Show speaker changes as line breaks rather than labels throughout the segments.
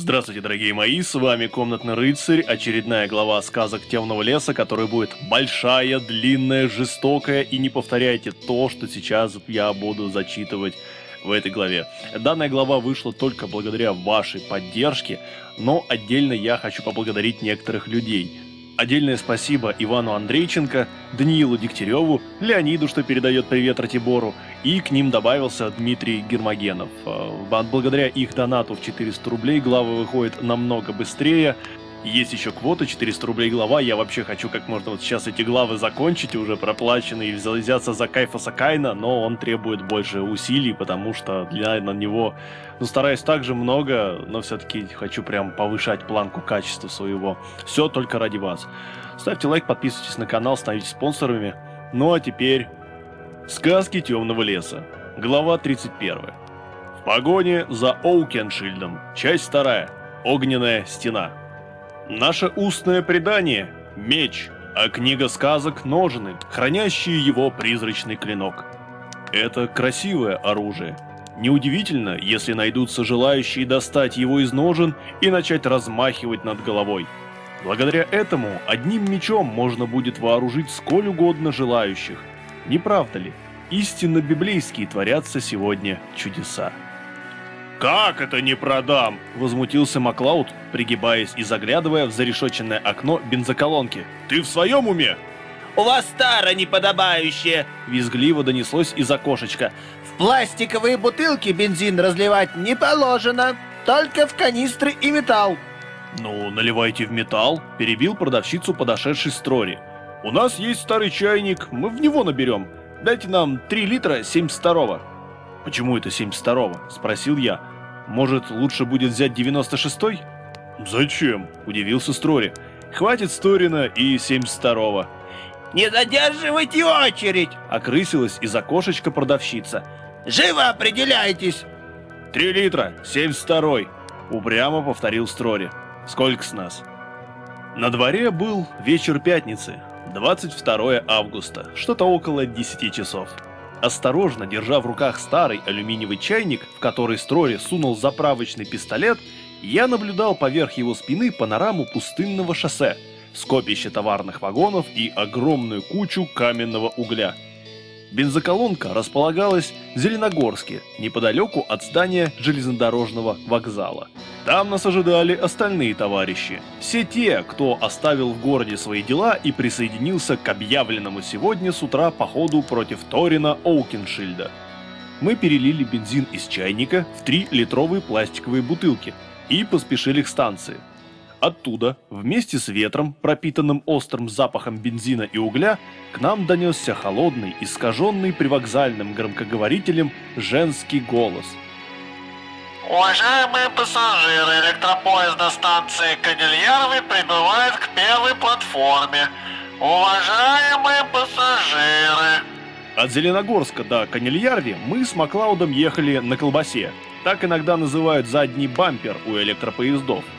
Здравствуйте, дорогие мои, с вами Комнатный рыцарь, очередная глава сказок Темного леса, которая будет большая, длинная, жестокая, и не повторяйте то, что сейчас я буду зачитывать в этой главе. Данная глава вышла только благодаря вашей поддержке, но отдельно я хочу поблагодарить некоторых людей – Отдельное спасибо Ивану Андрейченко, Даниилу Дегтяреву, Леониду, что передает привет Ратибору, и к ним добавился Дмитрий Гермогенов. А, благодаря их донату в 400 рублей глава выходит намного быстрее, есть еще квота 400 рублей глава, я вообще хочу как можно вот сейчас эти главы закончить, уже проплаченные, и взяться за Кайфа Сакайна, но он требует больше усилий, потому что для на него, ну, стараюсь также много, но все-таки хочу прям повышать планку качества своего. Все только ради вас. Ставьте лайк, подписывайтесь на канал, становитесь спонсорами. Ну а теперь... Сказки Темного Леса. Глава 31. В погоне за Оукеншильдом. Часть 2. Огненная стена. Наше устное предание – меч, а книга сказок – ножны, хранящие его призрачный клинок. Это красивое оружие. Неудивительно, если найдутся желающие достать его из ножен и начать размахивать над головой. Благодаря этому одним мечом можно будет вооружить сколь угодно желающих. Не правда ли? Истинно библейские творятся сегодня чудеса. «Как это не продам?» – возмутился Маклауд, пригибаясь и заглядывая в зарешоченное окно бензоколонки. «Ты в своем уме?»
«У вас стара неподобающая!» – визгливо донеслось из окошечка. «В пластиковые бутылки бензин разливать не положено, только в канистры и металл».
«Ну, наливайте в металл», – перебил продавщицу подошедший Строри. «У нас есть старый чайник, мы в него наберем. Дайте нам 3 литра 72-го». «Почему это 72-го?» – спросил я. «Может, лучше будет взять 96-й?» «Зачем?» – удивился Строри. «Хватит Сторина и 72-го».
«Не задерживайте очередь!»
– окрысилась из окошечка продавщица.
«Живо определяйтесь!»
«Три литра, 72-й!» – упрямо повторил Строри. «Сколько с нас?» На дворе был вечер пятницы, 22 августа, что-то около 10 часов. Осторожно, держа в руках старый алюминиевый чайник, в который Строри сунул заправочный пистолет, я наблюдал поверх его спины панораму пустынного шоссе, скопище товарных вагонов и огромную кучу каменного угля – Бензоколонка располагалась в Зеленогорске, неподалеку от здания железнодорожного вокзала. Там нас ожидали остальные товарищи. Все те, кто оставил в городе свои дела и присоединился к объявленному сегодня с утра походу против Торина Оукеншильда. Мы перелили бензин из чайника в 3-литровые пластиковые бутылки и поспешили к станции. Оттуда, вместе с ветром, пропитанным острым запахом бензина и угля, к нам донесся холодный, искаженный привокзальным громкоговорителем женский голос.
Уважаемые пассажиры, электропоезда станции Канильяровой прибывает к первой платформе. Уважаемые пассажиры!
От Зеленогорска до Канильярви мы с Маклаудом ехали на колбасе. Так иногда называют задний бампер у электропоездов –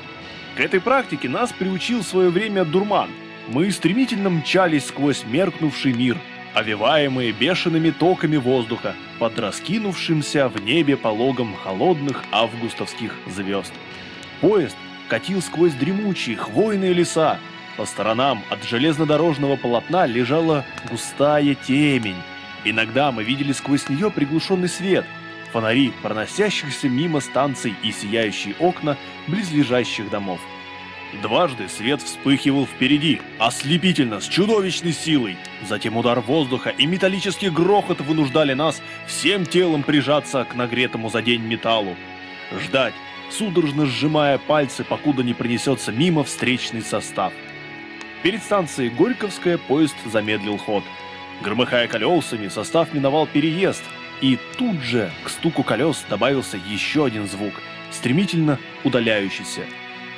к этой практике нас приучил в свое время дурман. Мы стремительно мчались сквозь меркнувший мир, овиваемые бешеными токами воздуха, под раскинувшимся в небе пологом холодных августовских звезд. Поезд катил сквозь дремучие хвойные леса. По сторонам от железнодорожного полотна лежала густая темень. Иногда мы видели сквозь нее приглушенный свет – фонари, проносящихся мимо станций и сияющие окна близлежащих домов. Дважды свет вспыхивал впереди, ослепительно, с чудовищной силой. Затем удар воздуха и металлический грохот вынуждали нас всем телом прижаться к нагретому за день металлу. Ждать, судорожно сжимая пальцы, покуда не принесется мимо встречный состав. Перед станцией Горьковская поезд замедлил ход. Громыхая колесами, состав миновал переезд – и тут же к стуку колес добавился еще один звук, стремительно удаляющийся.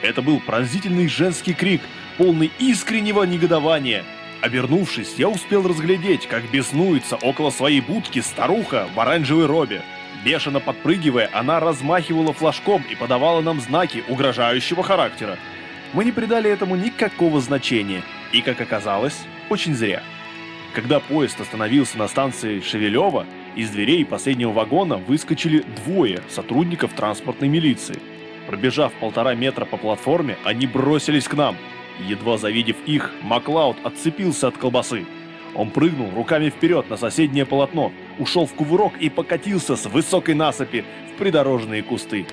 Это был пронзительный женский крик, полный искреннего негодования. Обернувшись, я успел разглядеть, как беснуется около своей будки старуха в оранжевой робе. Бешено подпрыгивая, она размахивала флажком и подавала нам знаки угрожающего характера. Мы не придали этому никакого значения, и, как оказалось, очень зря. Когда поезд остановился на станции Шевелева, из дверей последнего вагона выскочили двое сотрудников транспортной милиции. Пробежав полтора метра по платформе, они бросились к нам. Едва завидев их, Маклауд отцепился от колбасы. Он прыгнул руками вперед на соседнее полотно, ушел в кувырок и покатился с высокой насыпи в придорожные кусты.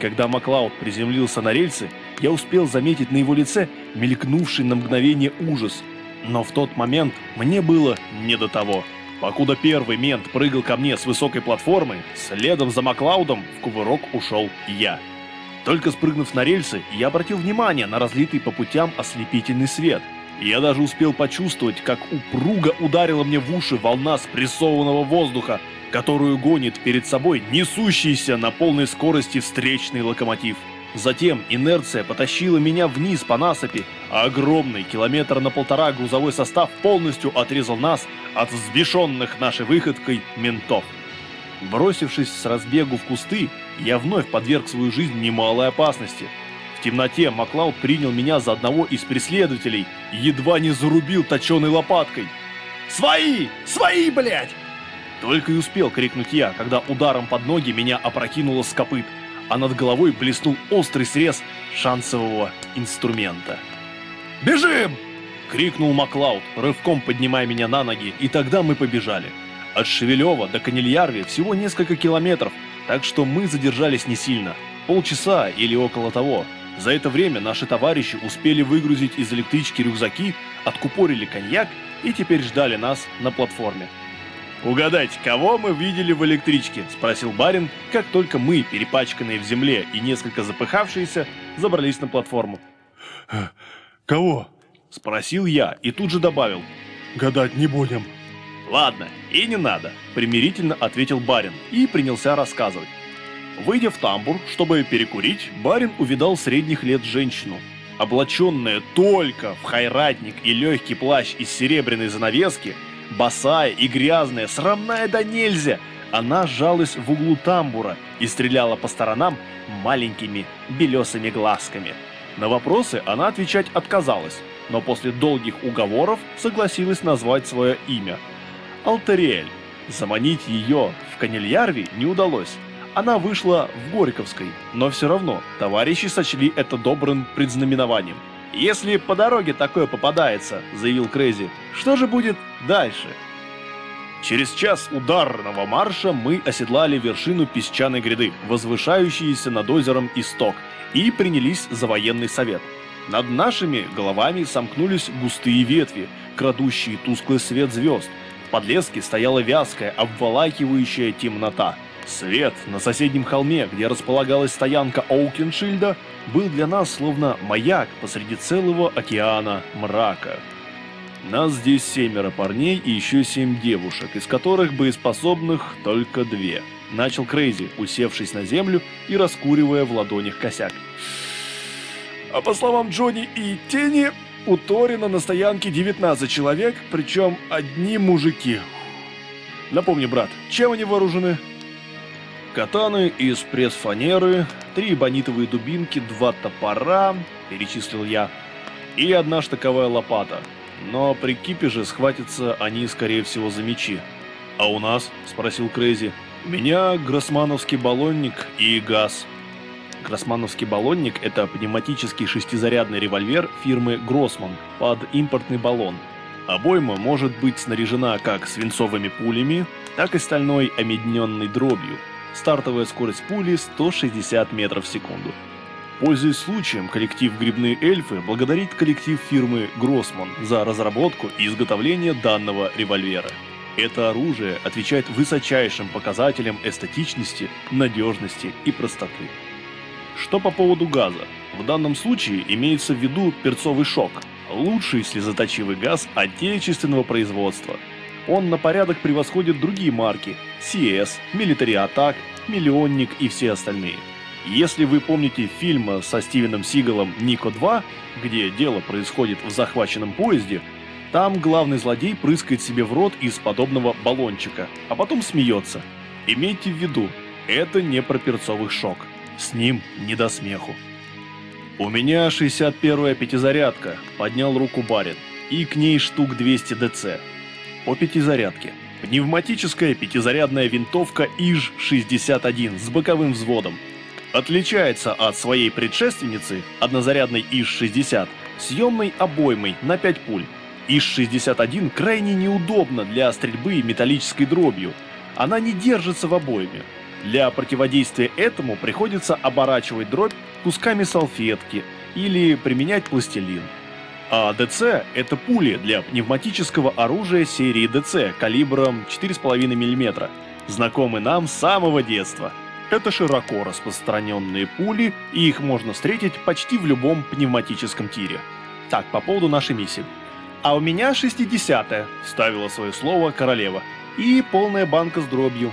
Когда Маклауд приземлился на рельсы, я успел заметить на его лице мелькнувший на мгновение ужас. Но в тот момент мне было не до того. Покуда первый мент прыгал ко мне с высокой платформы, следом за Маклаудом в кувырок ушел я. Только спрыгнув на рельсы, я обратил внимание на разлитый по путям ослепительный свет. Я даже успел почувствовать, как упруго ударила мне в уши волна спрессованного воздуха, которую гонит перед собой несущийся на полной скорости встречный локомотив. Затем инерция потащила меня вниз по насыпи, а огромный километр на полтора грузовой состав полностью отрезал нас от взбешенных нашей выходкой ментов. Бросившись с разбегу в кусты, я вновь подверг свою жизнь немалой опасности. В темноте Маклауд принял меня за одного из преследователей и едва не зарубил точеной лопаткой. «Свои! Свои, блядь!» Только и успел крикнуть я, когда ударом под ноги меня опрокинуло с копыт, а над головой блеснул острый срез шансового инструмента. «Бежим!» — крикнул Маклауд, рывком поднимая меня на ноги, и тогда мы побежали. От Шевелева до Канильярви всего несколько километров, так что мы задержались не сильно. Полчаса или около того. За это время наши товарищи успели выгрузить из электрички рюкзаки, откупорили коньяк и теперь ждали нас на платформе. «Угадайте, кого мы видели в электричке?» – спросил барин, как только мы, перепачканные в земле и несколько запыхавшиеся, забрались на платформу.
Кого?
– спросил я и тут же добавил.
Гадать не будем.
«Ладно, и не надо», – примирительно ответил барин и принялся рассказывать. Выйдя в тамбур, чтобы перекурить, барин увидал средних лет женщину. Облаченная только в хайратник и легкий плащ из серебряной занавески, босая и грязная, срамная да нельзя, она сжалась в углу тамбура и стреляла по сторонам маленькими белесыми глазками. На вопросы она отвечать отказалась, но после долгих уговоров согласилась назвать свое имя – Алтериэль. Заманить ее в Канильярви не удалось. Она вышла в Горьковской, но все равно товарищи сочли это добрым предзнаменованием. «Если по дороге такое попадается», — заявил Крейзи, — «что же будет дальше?» Через час ударного марша мы оседлали вершину песчаной гряды, возвышающиеся над озером Исток, и принялись за военный совет. Над нашими головами сомкнулись густые ветви, крадущие тусклый свет звезд, подлеске стояла вязкая, обволакивающая темнота. Свет на соседнем холме, где располагалась стоянка Оукеншильда, был для нас словно маяк посреди целого океана мрака. Нас здесь семеро парней и еще семь девушек, из которых боеспособных только две. Начал Крейзи, усевшись на землю и раскуривая в ладонях косяк. А по словам Джонни и Тени, у Торина на стоянке 19 человек, причем одни мужики. Напомни, брат, чем они вооружены? Катаны из пресс-фанеры, три бонитовые дубинки, два топора, перечислил я, и одна штыковая лопата. Но при кипиже схватятся они, скорее всего, за мечи. «А у нас?» – спросил Крейзи. «Меня гроссмановский баллонник и газ», Гроссмановский баллонник – это пневматический шестизарядный револьвер фирмы Гроссман под импортный баллон. Обойма может быть снаряжена как свинцовыми пулями, так и стальной омедненной дробью. Стартовая скорость пули 160 метров в секунду. Пользуясь случаем, коллектив «Грибные эльфы» благодарит коллектив фирмы «Гроссман» за разработку и изготовление данного револьвера. Это оружие отвечает высочайшим показателям эстетичности, надежности и простоты. Что по поводу газа? В данном случае имеется в виду перцовый шок, лучший слезоточивый газ отечественного производства. Он на порядок превосходит другие марки CS, Military Attack, Миллионник и все остальные. Если вы помните фильм со Стивеном Сигалом «Нико 2», где дело происходит в захваченном поезде, там главный злодей прыскает себе в рот из подобного баллончика, а потом смеется. Имейте в виду, это не про перцовый шок. С ним не до смеху. «У меня 61-я пятизарядка», — поднял руку барин, «и к ней штук 200 ДЦ. По пятизарядке. Пневматическая пятизарядная винтовка ИЖ-61 с боковым взводом. отличается от своей предшественницы, однозарядной ИС-60, съемной обоймой на 5 пуль. ИС-61 крайне неудобна для стрельбы металлической дробью. Она не держится в обойме. Для противодействия этому приходится оборачивать дробь кусками салфетки или применять пластилин. А ДЦ – это пули для пневматического оружия серии ДЦ калибром 4,5 мм, знакомы нам с самого детства. Это широко распространенные пули, и их можно встретить почти в любом пневматическом тире. Так, по поводу нашей миссии. «А у меня 60-е», – вставила свое слово королева. «И полная банка с дробью».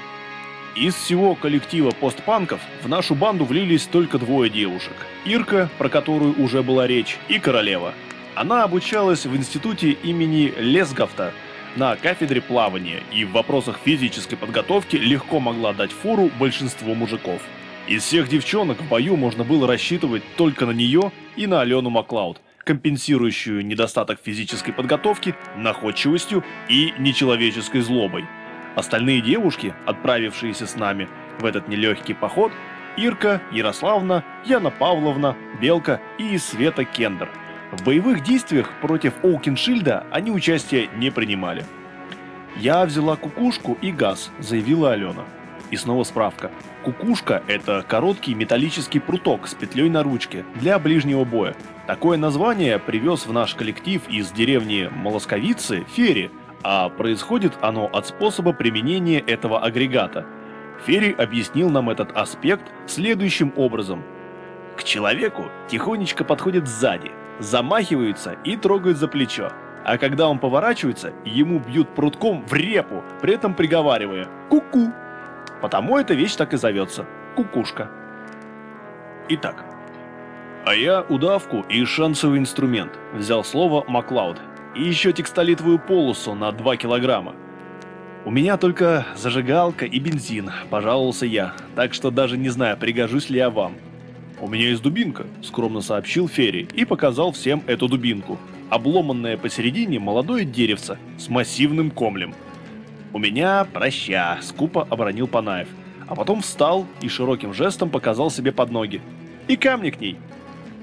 Из всего коллектива постпанков в нашу банду влились только двое девушек. Ирка, про которую уже была речь, и королева. Она обучалась в институте имени Лесгафта на кафедре плавания и в вопросах физической подготовки легко могла дать фору большинству мужиков. Из всех девчонок в бою можно было рассчитывать только на нее и на Алену Маклауд – компенсирующую недостаток физической подготовки находчивостью и нечеловеческой злобой. Остальные девушки, отправившиеся с нами в этот нелегкий поход, Ирка, Ярославна, Яна Павловна, Белка и Света Кендер. В боевых действиях против Оукеншильда они участия не принимали. «Я взяла кукушку и газ», – заявила Алена. И снова справка. Кукушка – это короткий металлический пруток с петлей на ручке для ближнего боя. Такое название привез в наш коллектив из деревни Молосковицы Ферри, а происходит оно от способа применения этого агрегата. Ферри объяснил нам этот аспект следующим образом. К человеку тихонечко подходит сзади, замахиваются и трогают за плечо. А когда он поворачивается, ему бьют прутком в репу, при этом приговаривая «ку-ку». Потому эта вещь так и зовется – кукушка. Итак, а я удавку и шансовый инструмент, взял слово Маклауд. И еще текстолитовую полосу на 2 килограмма. У меня только зажигалка и бензин, пожаловался я, так что даже не знаю, пригожусь ли я вам. У меня есть дубинка, скромно сообщил Ферри и показал всем эту дубинку. Обломанное посередине молодое деревце с массивным комлем. «У меня проща», — скупо оборонил Панаев. А потом встал и широким жестом показал себе под ноги. «И камни к ней».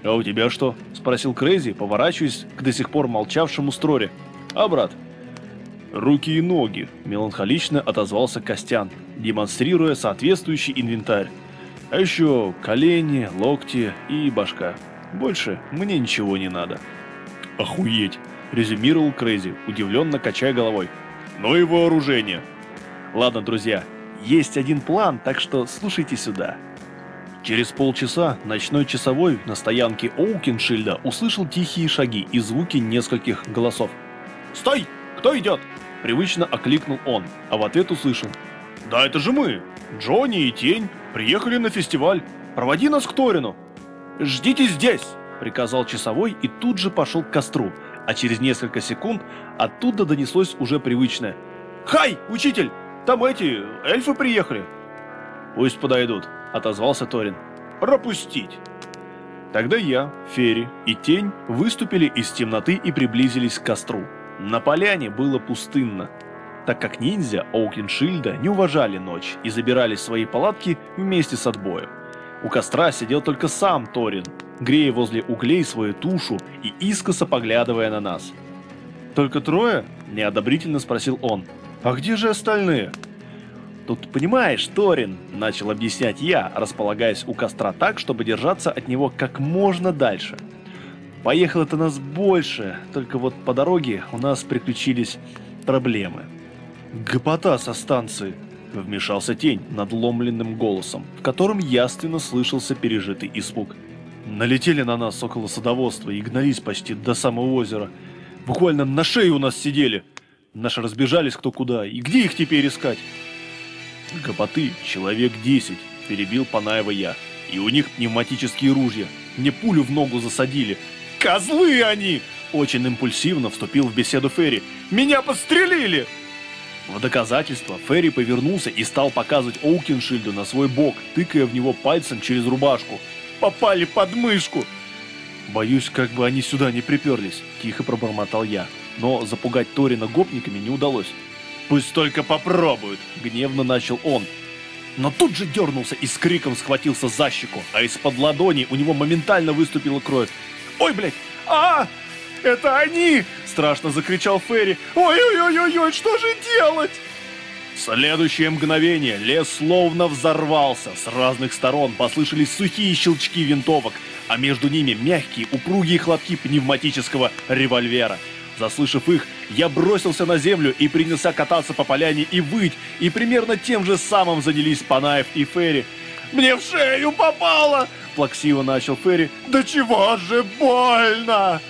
«А у тебя что?» — спросил Крейзи, поворачиваясь к до сих пор молчавшему Строре. «А, брат?» «Руки и ноги», — меланхолично отозвался Костян, демонстрируя соответствующий инвентарь. «А еще колени, локти и башка. Больше мне ничего не надо». «Охуеть!» — резюмировал Крейзи, удивленно качая головой. «Ну и вооружение!» «Ладно, друзья, есть один план, так что слушайте сюда». Через полчаса ночной часовой на стоянке Оукеншильда услышал тихие шаги и звуки нескольких голосов. «Стой! Кто идет?» – привычно окликнул он, а в ответ услышал. «Да это же мы! Джонни и Тень приехали на фестиваль. Проводи нас к Торину!» «Ждите здесь!» – приказал часовой и тут же пошел к костру, а через несколько секунд оттуда донеслось уже привычное. «Хай, учитель! Там эти эльфы приехали!» «Пусть подойдут», — отозвался Торин. «Пропустить!» Тогда я, Ферри и Тень выступили из темноты и приблизились к костру. На поляне было пустынно, так как ниндзя Оукеншильда не уважали ночь и забирали свои палатки вместе с отбоем. У костра сидел только сам Торин, грея возле углей свою тушу и искоса поглядывая на нас. «Только трое?» – неодобрительно спросил он. «А где же остальные?» «Тут понимаешь, Торин», – начал объяснять я, располагаясь у костра так, чтобы держаться от него как можно дальше. Поехало-то нас больше, только вот по дороге у нас приключились проблемы. «Гопота со станции», – вмешался тень надломленным голосом, в котором ясно слышался пережитый испуг. Налетели на нас около садоводства и гнались почти до самого озера. Буквально на шее у нас сидели. Наши разбежались кто куда, и где их теперь искать? Гопоты человек 10, перебил Панаева я. И у них пневматические ружья. Мне пулю в ногу засадили. Козлы они! Очень импульсивно вступил в беседу Ферри. Меня подстрелили! В доказательство Ферри повернулся и стал показывать Оукеншильду на свой бок, тыкая в него пальцем через рубашку. Попали под мышку! Боюсь, как бы они сюда не приперлись, тихо пробормотал я. Но запугать Торина гопниками не удалось. «Пусть только попробуют!» – гневно начал он. но тут же дернулся и с криком схватился за щеку, а из-под ладони у него моментально выступила кровь. «Ой, блядь! а Это они!» – страшно закричал Ферри. «Ой-ой-ой-ой, что же делать?» В следующее мгновение лес словно взорвался. С разных сторон послышались сухие щелчки винтовок, а между ними мягкие упругие хлопки пневматического револьвера. Заслышав их, я бросился на землю и принялся кататься по поляне и выть, и примерно тем же самым занялись Панаев и Ферри. «Мне в шею попало!» – плаксиво начал Ферри. «Да чего же больно!»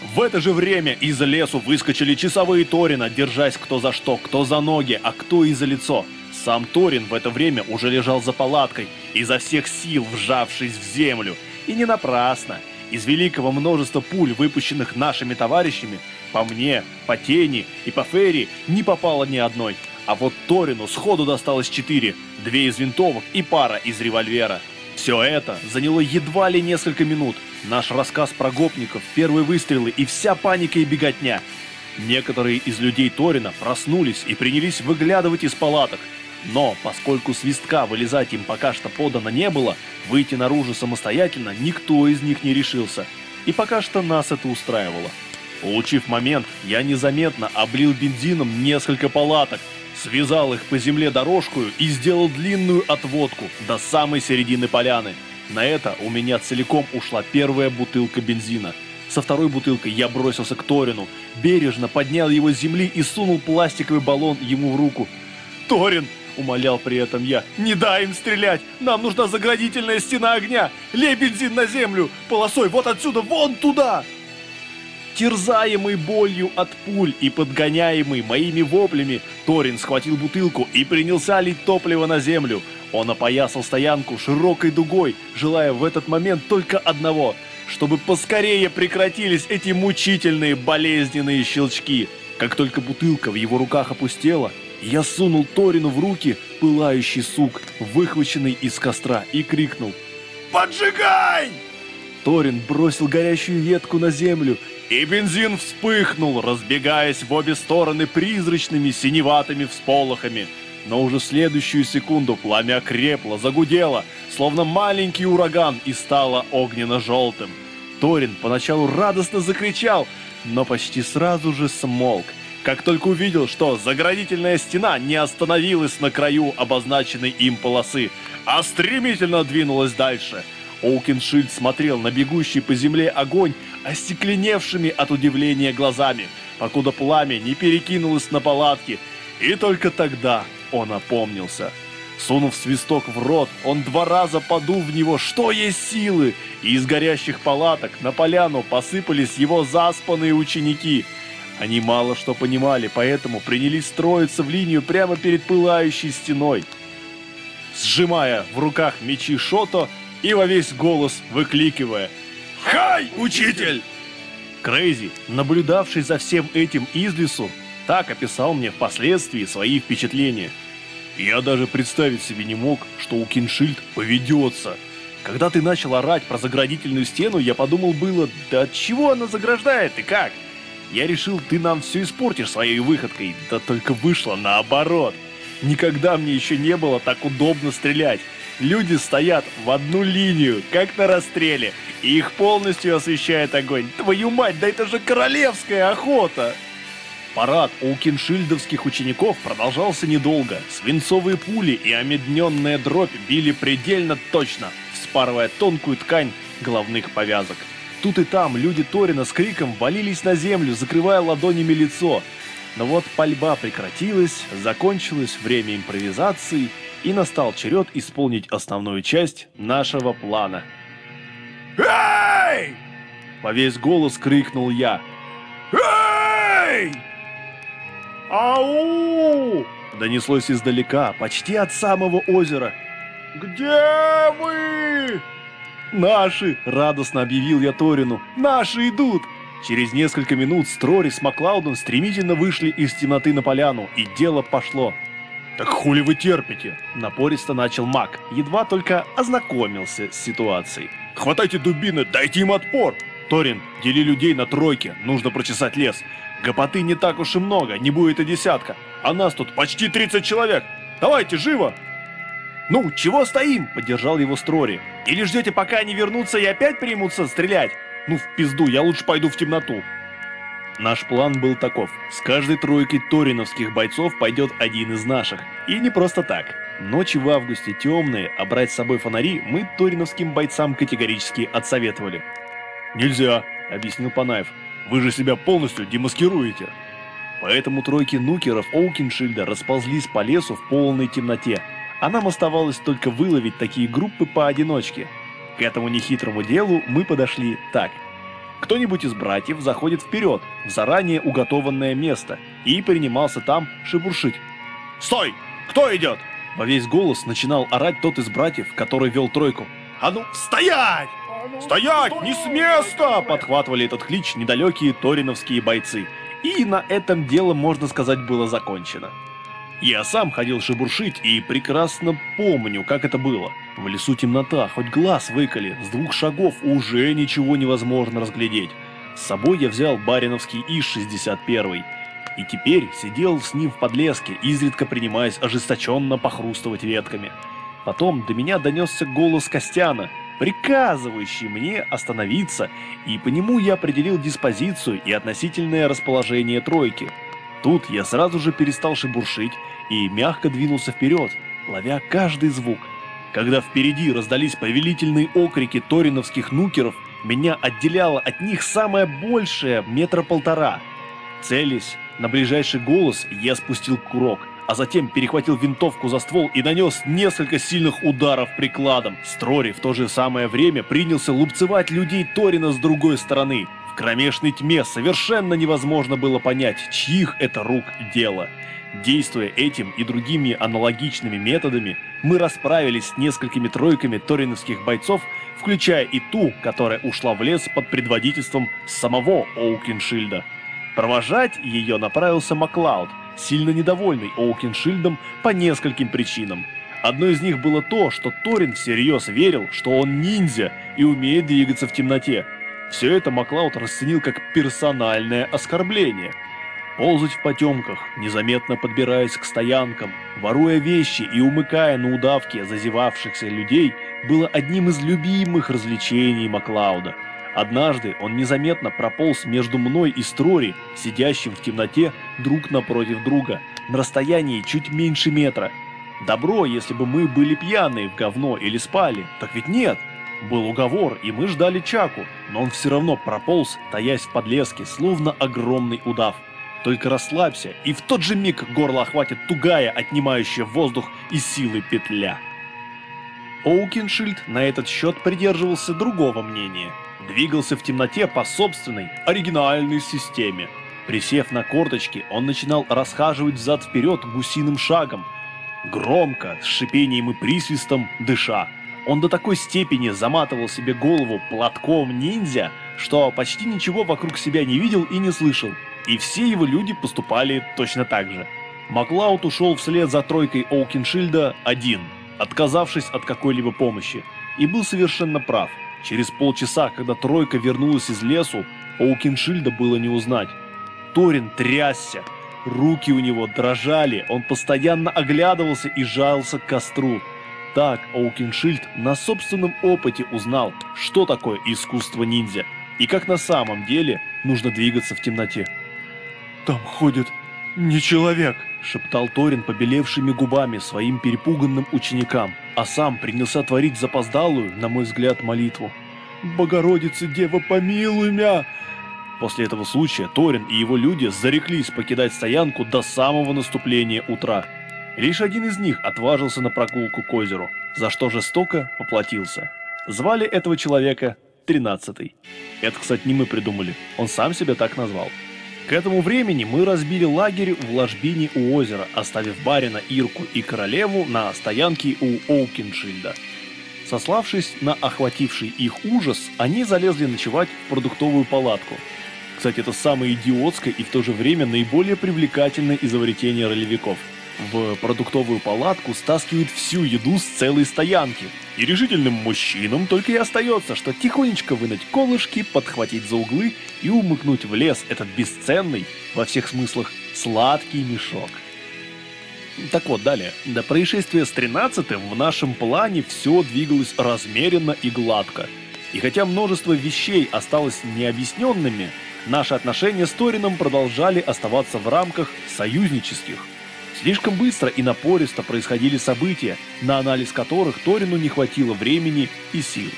В это же время из лесу выскочили часовые Торина, держась кто за что, кто за ноги, а кто и за лицо. Сам Торин в это время уже лежал за палаткой, изо всех сил вжавшись в землю. И не напрасно. Из великого множества пуль, выпущенных нашими товарищами, по мне, по Тени и по Ферри не попало ни одной. А вот Торину сходу досталось четыре, две из винтовок и пара из револьвера. Все это заняло едва ли несколько минут. Наш рассказ про гопников, первые выстрелы и вся паника и беготня. Некоторые из людей Торина проснулись и принялись выглядывать из палаток. Но, поскольку свистка вылезать им пока что подано не было, выйти наружу самостоятельно никто из них не решился. И пока что нас это устраивало. Улучив момент, я незаметно облил бензином несколько палаток, связал их по земле дорожкою и сделал длинную отводку до самой середины поляны. На это у меня целиком ушла первая бутылка бензина. Со второй бутылкой я бросился к Торину, бережно поднял его с земли и сунул пластиковый баллон ему в руку. «Торин!» – умолял при этом я. «Не дай им стрелять! Нам нужна заградительная стена огня! Лей бензин на землю! Полосой вот отсюда, вон туда!» Терзаемый болью от пуль и подгоняемый моими воплями, Торин схватил бутылку и принялся лить топливо на землю. Он опоясал стоянку широкой дугой, желая в этот момент только одного – чтобы поскорее прекратились эти мучительные болезненные щелчки. Как только бутылка в его руках опустела, я сунул Торину в руки пылающий сук, выхваченный из костра, и крикнул «Поджигай!». Торин бросил горящую ветку на землю и бензин вспыхнул, разбегаясь в обе стороны призрачными синеватыми всполохами. Но уже следующую секунду пламя окрепло, загудело, словно маленький ураган, и стало огненно-желтым. Торин поначалу радостно закричал, но почти сразу же смолк, как только увидел, что заградительная стена не остановилась на краю обозначенной им полосы, а стремительно двинулась дальше – Оукеншильд смотрел на бегущий по земле огонь остекленевшими от удивления глазами, покуда пламя не перекинулось на палатки, и только тогда он опомнился. Сунув свисток в рот, он два раза подул в него, что есть силы, и из горящих палаток на поляну посыпались его заспанные ученики. Они мало что понимали, поэтому принялись строиться в линию прямо перед пылающей стеной. Сжимая в руках мечи Шото, и во весь голос выкликивая «Хай, учитель!». Крейзи, наблюдавший за всем этим из лесу, так описал мне впоследствии свои впечатления. Я даже представить себе не мог, что у Киншильд поведется. Когда ты начал орать про заградительную стену, я подумал было, да от чего она заграждает и как? Я решил, ты нам все испортишь своей выходкой, да только вышло наоборот. Никогда мне еще не было так удобно стрелять. Люди стоят в одну линию, как на расстреле, и их полностью освещает огонь. Твою мать, да это же королевская охота! Парад у киншильдовских учеников продолжался недолго. Свинцовые пули и омедненная дробь били предельно точно, вспарывая тонкую ткань головных повязок. Тут и там люди Торина с криком валились на землю, закрывая ладонями лицо. Но вот пальба прекратилась, закончилось время импровизации, и настал черед исполнить основную часть нашего плана. «Эй!» – по весь голос крикнул я. «Эй!» «Ау!» – донеслось издалека, почти от самого озера. «Где вы?» «Наши!» – радостно объявил я Торину. «Наши идут!» Через несколько минут Строри с Маклаудом стремительно вышли из темноты на поляну, и дело пошло. «Так хули вы терпите?» – напористо начал маг, едва только ознакомился с ситуацией. «Хватайте дубины, дайте им отпор!» «Торин, дели людей на тройки, нужно прочесать лес. Гопоты не так уж и много, не будет и десятка, а нас тут почти 30 человек. Давайте, живо!» «Ну, чего стоим?» – поддержал его Строри. «Или ждете, пока они вернутся и опять примутся стрелять? Ну, в пизду, я лучше пойду в темноту». Наш план был таков. С каждой тройки ториновских бойцов пойдет один из наших. И не просто так. Ночи в августе темные, а брать с собой фонари мы ториновским бойцам категорически отсоветовали. «Нельзя», — объяснил Панаев. «Вы же себя полностью демаскируете». Поэтому тройки нукеров Оукиншильда расползлись по лесу в полной темноте, а нам оставалось только выловить такие группы поодиночке. К этому нехитрому делу мы подошли так – кто-нибудь из братьев заходит вперед, в заранее уготованное место, и принимался там шебуршить. «Стой! Кто идет?» Во весь голос начинал орать тот из братьев, который вел тройку. «А ну, стоять! Стоять! Не с места!» Подхватывали этот клич недалекие ториновские бойцы. И на этом дело, можно сказать, было закончено. Я сам ходил шебуршить и прекрасно помню, как это было. В лесу темнота, хоть глаз выколи, с двух шагов уже ничего невозможно разглядеть. С собой я взял бариновский ИС-61 и теперь сидел с ним в подлеске, изредка принимаясь ожесточенно похрустывать ветками. Потом до меня донесся голос Костяна, приказывающий мне остановиться, и по нему я определил диспозицию и относительное расположение тройки – Тут я сразу же перестал шебуршить и мягко двинулся вперед, ловя каждый звук. Когда впереди раздались повелительные окрики ториновских нукеров, меня отделяло от них самое большее метра полтора. Целясь на ближайший голос, я спустил курок, а затем перехватил винтовку за ствол и нанес несколько сильных ударов прикладом. Строри в то же самое время принялся лупцевать людей Торина с другой стороны кромешной тьме совершенно невозможно было понять, чьих это рук дело. Действуя этим и другими аналогичными методами, мы расправились с несколькими тройками ториновских бойцов, включая и ту, которая ушла в лес под предводительством самого Оукиншильда. Провожать ее направился Маклауд, сильно недовольный Оукиншильдом по нескольким причинам. Одной из них было то, что Торин всерьез верил, что он ниндзя и умеет двигаться в темноте, все это Маклауд расценил как персональное оскорбление. Ползать в потемках, незаметно подбираясь к стоянкам, воруя вещи и умыкая на удавке зазевавшихся людей, было одним из любимых развлечений Маклауда. Однажды он незаметно прополз между мной и Строри, сидящим в темноте друг напротив друга, на расстоянии чуть меньше метра. Добро, если бы мы были пьяные в говно или спали, так ведь нет. Был уговор, и мы ждали Чаку, но он все равно прополз, таясь в подлеске, словно огромный удав. Только расслабься, и в тот же миг горло охватит тугая, отнимающая воздух и силы петля. Оукиншильд на этот счет придерживался другого мнения. Двигался в темноте по собственной, оригинальной системе. Присев на корточки, он начинал расхаживать взад-вперед гусиным шагом, громко, с шипением и присвистом дыша. Он до такой степени заматывал себе голову платком ниндзя, что почти ничего вокруг себя не видел и не слышал. И все его люди поступали точно так же. Маклауд ушел вслед за тройкой Оукиншильда один, отказавшись от какой-либо помощи. И был совершенно прав. Через полчаса, когда тройка вернулась из лесу, Оукиншильда было не узнать. Торин трясся, руки у него дрожали, он постоянно оглядывался и жался к костру. Так Оукиншильд на собственном опыте узнал, что такое искусство ниндзя и как на самом деле нужно двигаться в темноте.
«Там ходит не человек!»
– шептал Торин побелевшими губами своим перепуганным ученикам, а сам принялся творить запоздалую, на мой взгляд, молитву. «Богородица, Дева, помилуй меня!» После этого случая Торин и его люди зареклись покидать стоянку до самого наступления утра – Лишь один из них отважился на прогулку к озеру, за что жестоко поплатился. Звали этого человека Тринадцатый. Это, кстати, не мы придумали, он сам себя так назвал. К этому времени мы разбили лагерь в ложбине у озера, оставив барина Ирку и королеву на стоянке у Оукиншильда. Сославшись на охвативший их ужас, они залезли ночевать в продуктовую палатку. Кстати, это самое идиотское и в то же время наиболее привлекательное изобретение ролевиков – в продуктовую палатку стаскивают всю еду с целой стоянки. И решительным мужчинам только и остается, что тихонечко вынуть колышки, подхватить за углы и умыкнуть в лес этот бесценный, во всех смыслах, сладкий мешок. Так вот, далее. До происшествия с 13-м в нашем плане все двигалось размеренно и гладко. И хотя множество вещей осталось необъясненными, наши отношения с Торином продолжали оставаться в рамках союзнических. Слишком быстро и напористо происходили события, на анализ которых Торину не хватило времени и сил.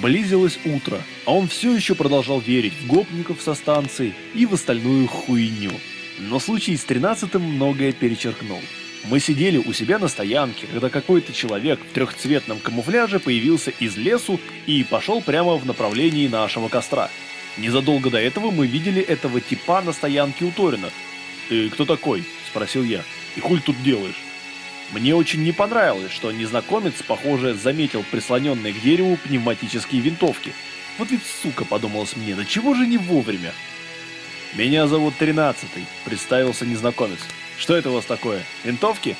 Близилось утро, а он все еще продолжал верить в гопников со станции и в остальную хуйню. Но случай с тринадцатым многое перечеркнул. Мы сидели у себя на стоянке, когда какой-то человек в трехцветном камуфляже появился из лесу и пошел прямо в направлении нашего костра. Незадолго до этого мы видели этого типа на стоянке у Торина. «Ты кто такой?» – спросил я. «И хуль тут делаешь?» Мне очень не понравилось, что незнакомец, похоже, заметил прислоненные к дереву пневматические винтовки. Вот ведь сука, подумалось мне, да чего же не вовремя? «Меня зовут Тринадцатый», — представился незнакомец. «Что это у вас такое? Винтовки?»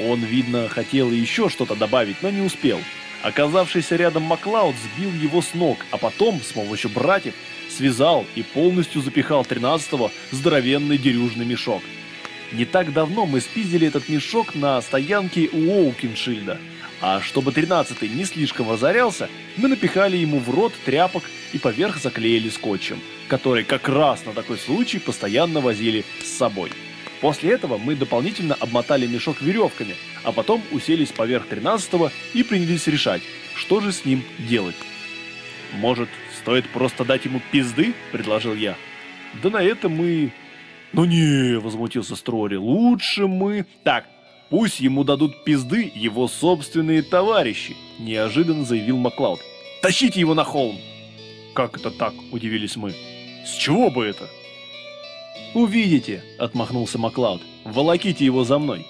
Он, видно, хотел еще что-то добавить, но не успел. Оказавшийся рядом Маклауд сбил его с ног, а потом, с помощью братьев, связал и полностью запихал тринадцатого в здоровенный дерюжный мешок. Не так давно мы спиздили этот мешок на стоянке у Оукиншильда, а чтобы тринадцатый не слишком разорялся, мы напихали ему в рот тряпок и поверх заклеили скотчем который как раз на такой случай постоянно возили с собой. После этого мы дополнительно обмотали мешок веревками, а потом уселись поверх 13 и принялись решать, что же с ним делать. «Может, стоит просто дать ему пизды?» – предложил я. «Да на это мы...» «Ну не!» – возмутился Строри. «Лучше мы...» «Так, пусть ему дадут пизды его собственные товарищи!» – неожиданно заявил Маклауд. «Тащите его на холм!» «Как это так?» – удивились мы. С чего бы это? «Увидите», — отмахнулся Маклауд. «Волоките его за мной».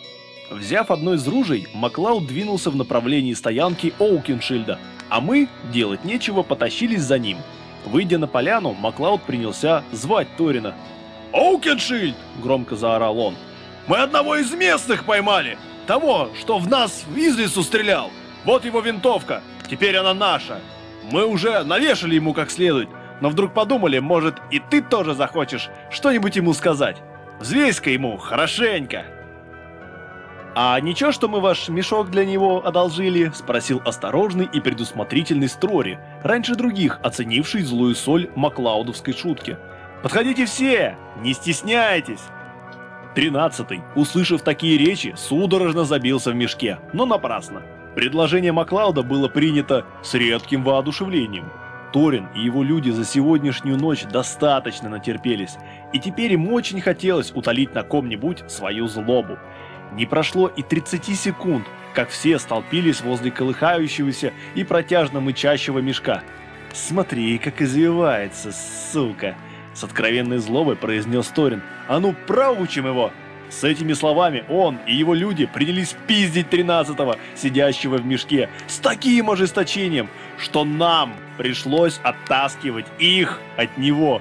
Взяв одно из ружей, Маклауд двинулся в направлении стоянки Оукиншильда, а мы, делать нечего, потащились за ним. Выйдя на поляну, Маклауд принялся звать Торина. «Оукиншильд!» — громко заорал он. «Мы одного из местных поймали! Того, что в нас из лесу стрелял! Вот его винтовка! Теперь она наша! Мы уже навешали ему как следует, но вдруг подумали, может, и ты тоже захочешь что-нибудь ему сказать. Взвесь-ка ему хорошенько. «А ничего, что мы ваш мешок для него одолжили?» – спросил осторожный и предусмотрительный Строри, раньше других оценивший злую соль маклаудовской шутки. «Подходите все! Не стесняйтесь!» Тринадцатый, услышав такие речи, судорожно забился в мешке, но напрасно. Предложение Маклауда было принято с редким воодушевлением. Торин и его люди за сегодняшнюю ночь достаточно натерпелись, и теперь им очень хотелось утолить на ком-нибудь свою злобу. Не прошло и 30 секунд, как все столпились возле колыхающегося и протяжно мычащего мешка. «Смотри, как извивается, сука!» С откровенной злобой произнес Торин. «А ну, проучим его!» С этими словами он и его люди принялись пиздить тринадцатого, сидящего в мешке, с таким ожесточением, что нам пришлось оттаскивать их от него.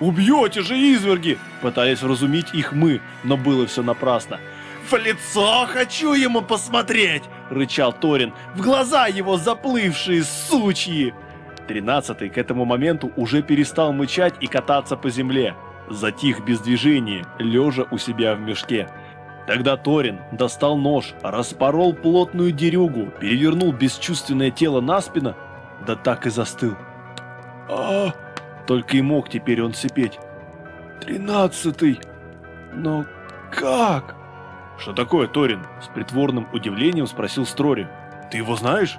«Убьете же, изверги!» Пытались вразумить их мы, но было все напрасно. «В лицо хочу ему посмотреть!» — рычал Торин. «В глаза его заплывшие сучьи!» Тринадцатый к этому моменту уже перестал мычать и кататься по земле. Затих без движения, лежа у себя в мешке. Тогда Торин достал нож, распорол плотную дерюгу, перевернул бесчувственное тело на спину да так и застыл. а Только и мог теперь он сипеть. «Тринадцатый! Но как?» «Что такое, Торин?» – с притворным удивлением спросил Строри. «Ты его знаешь?»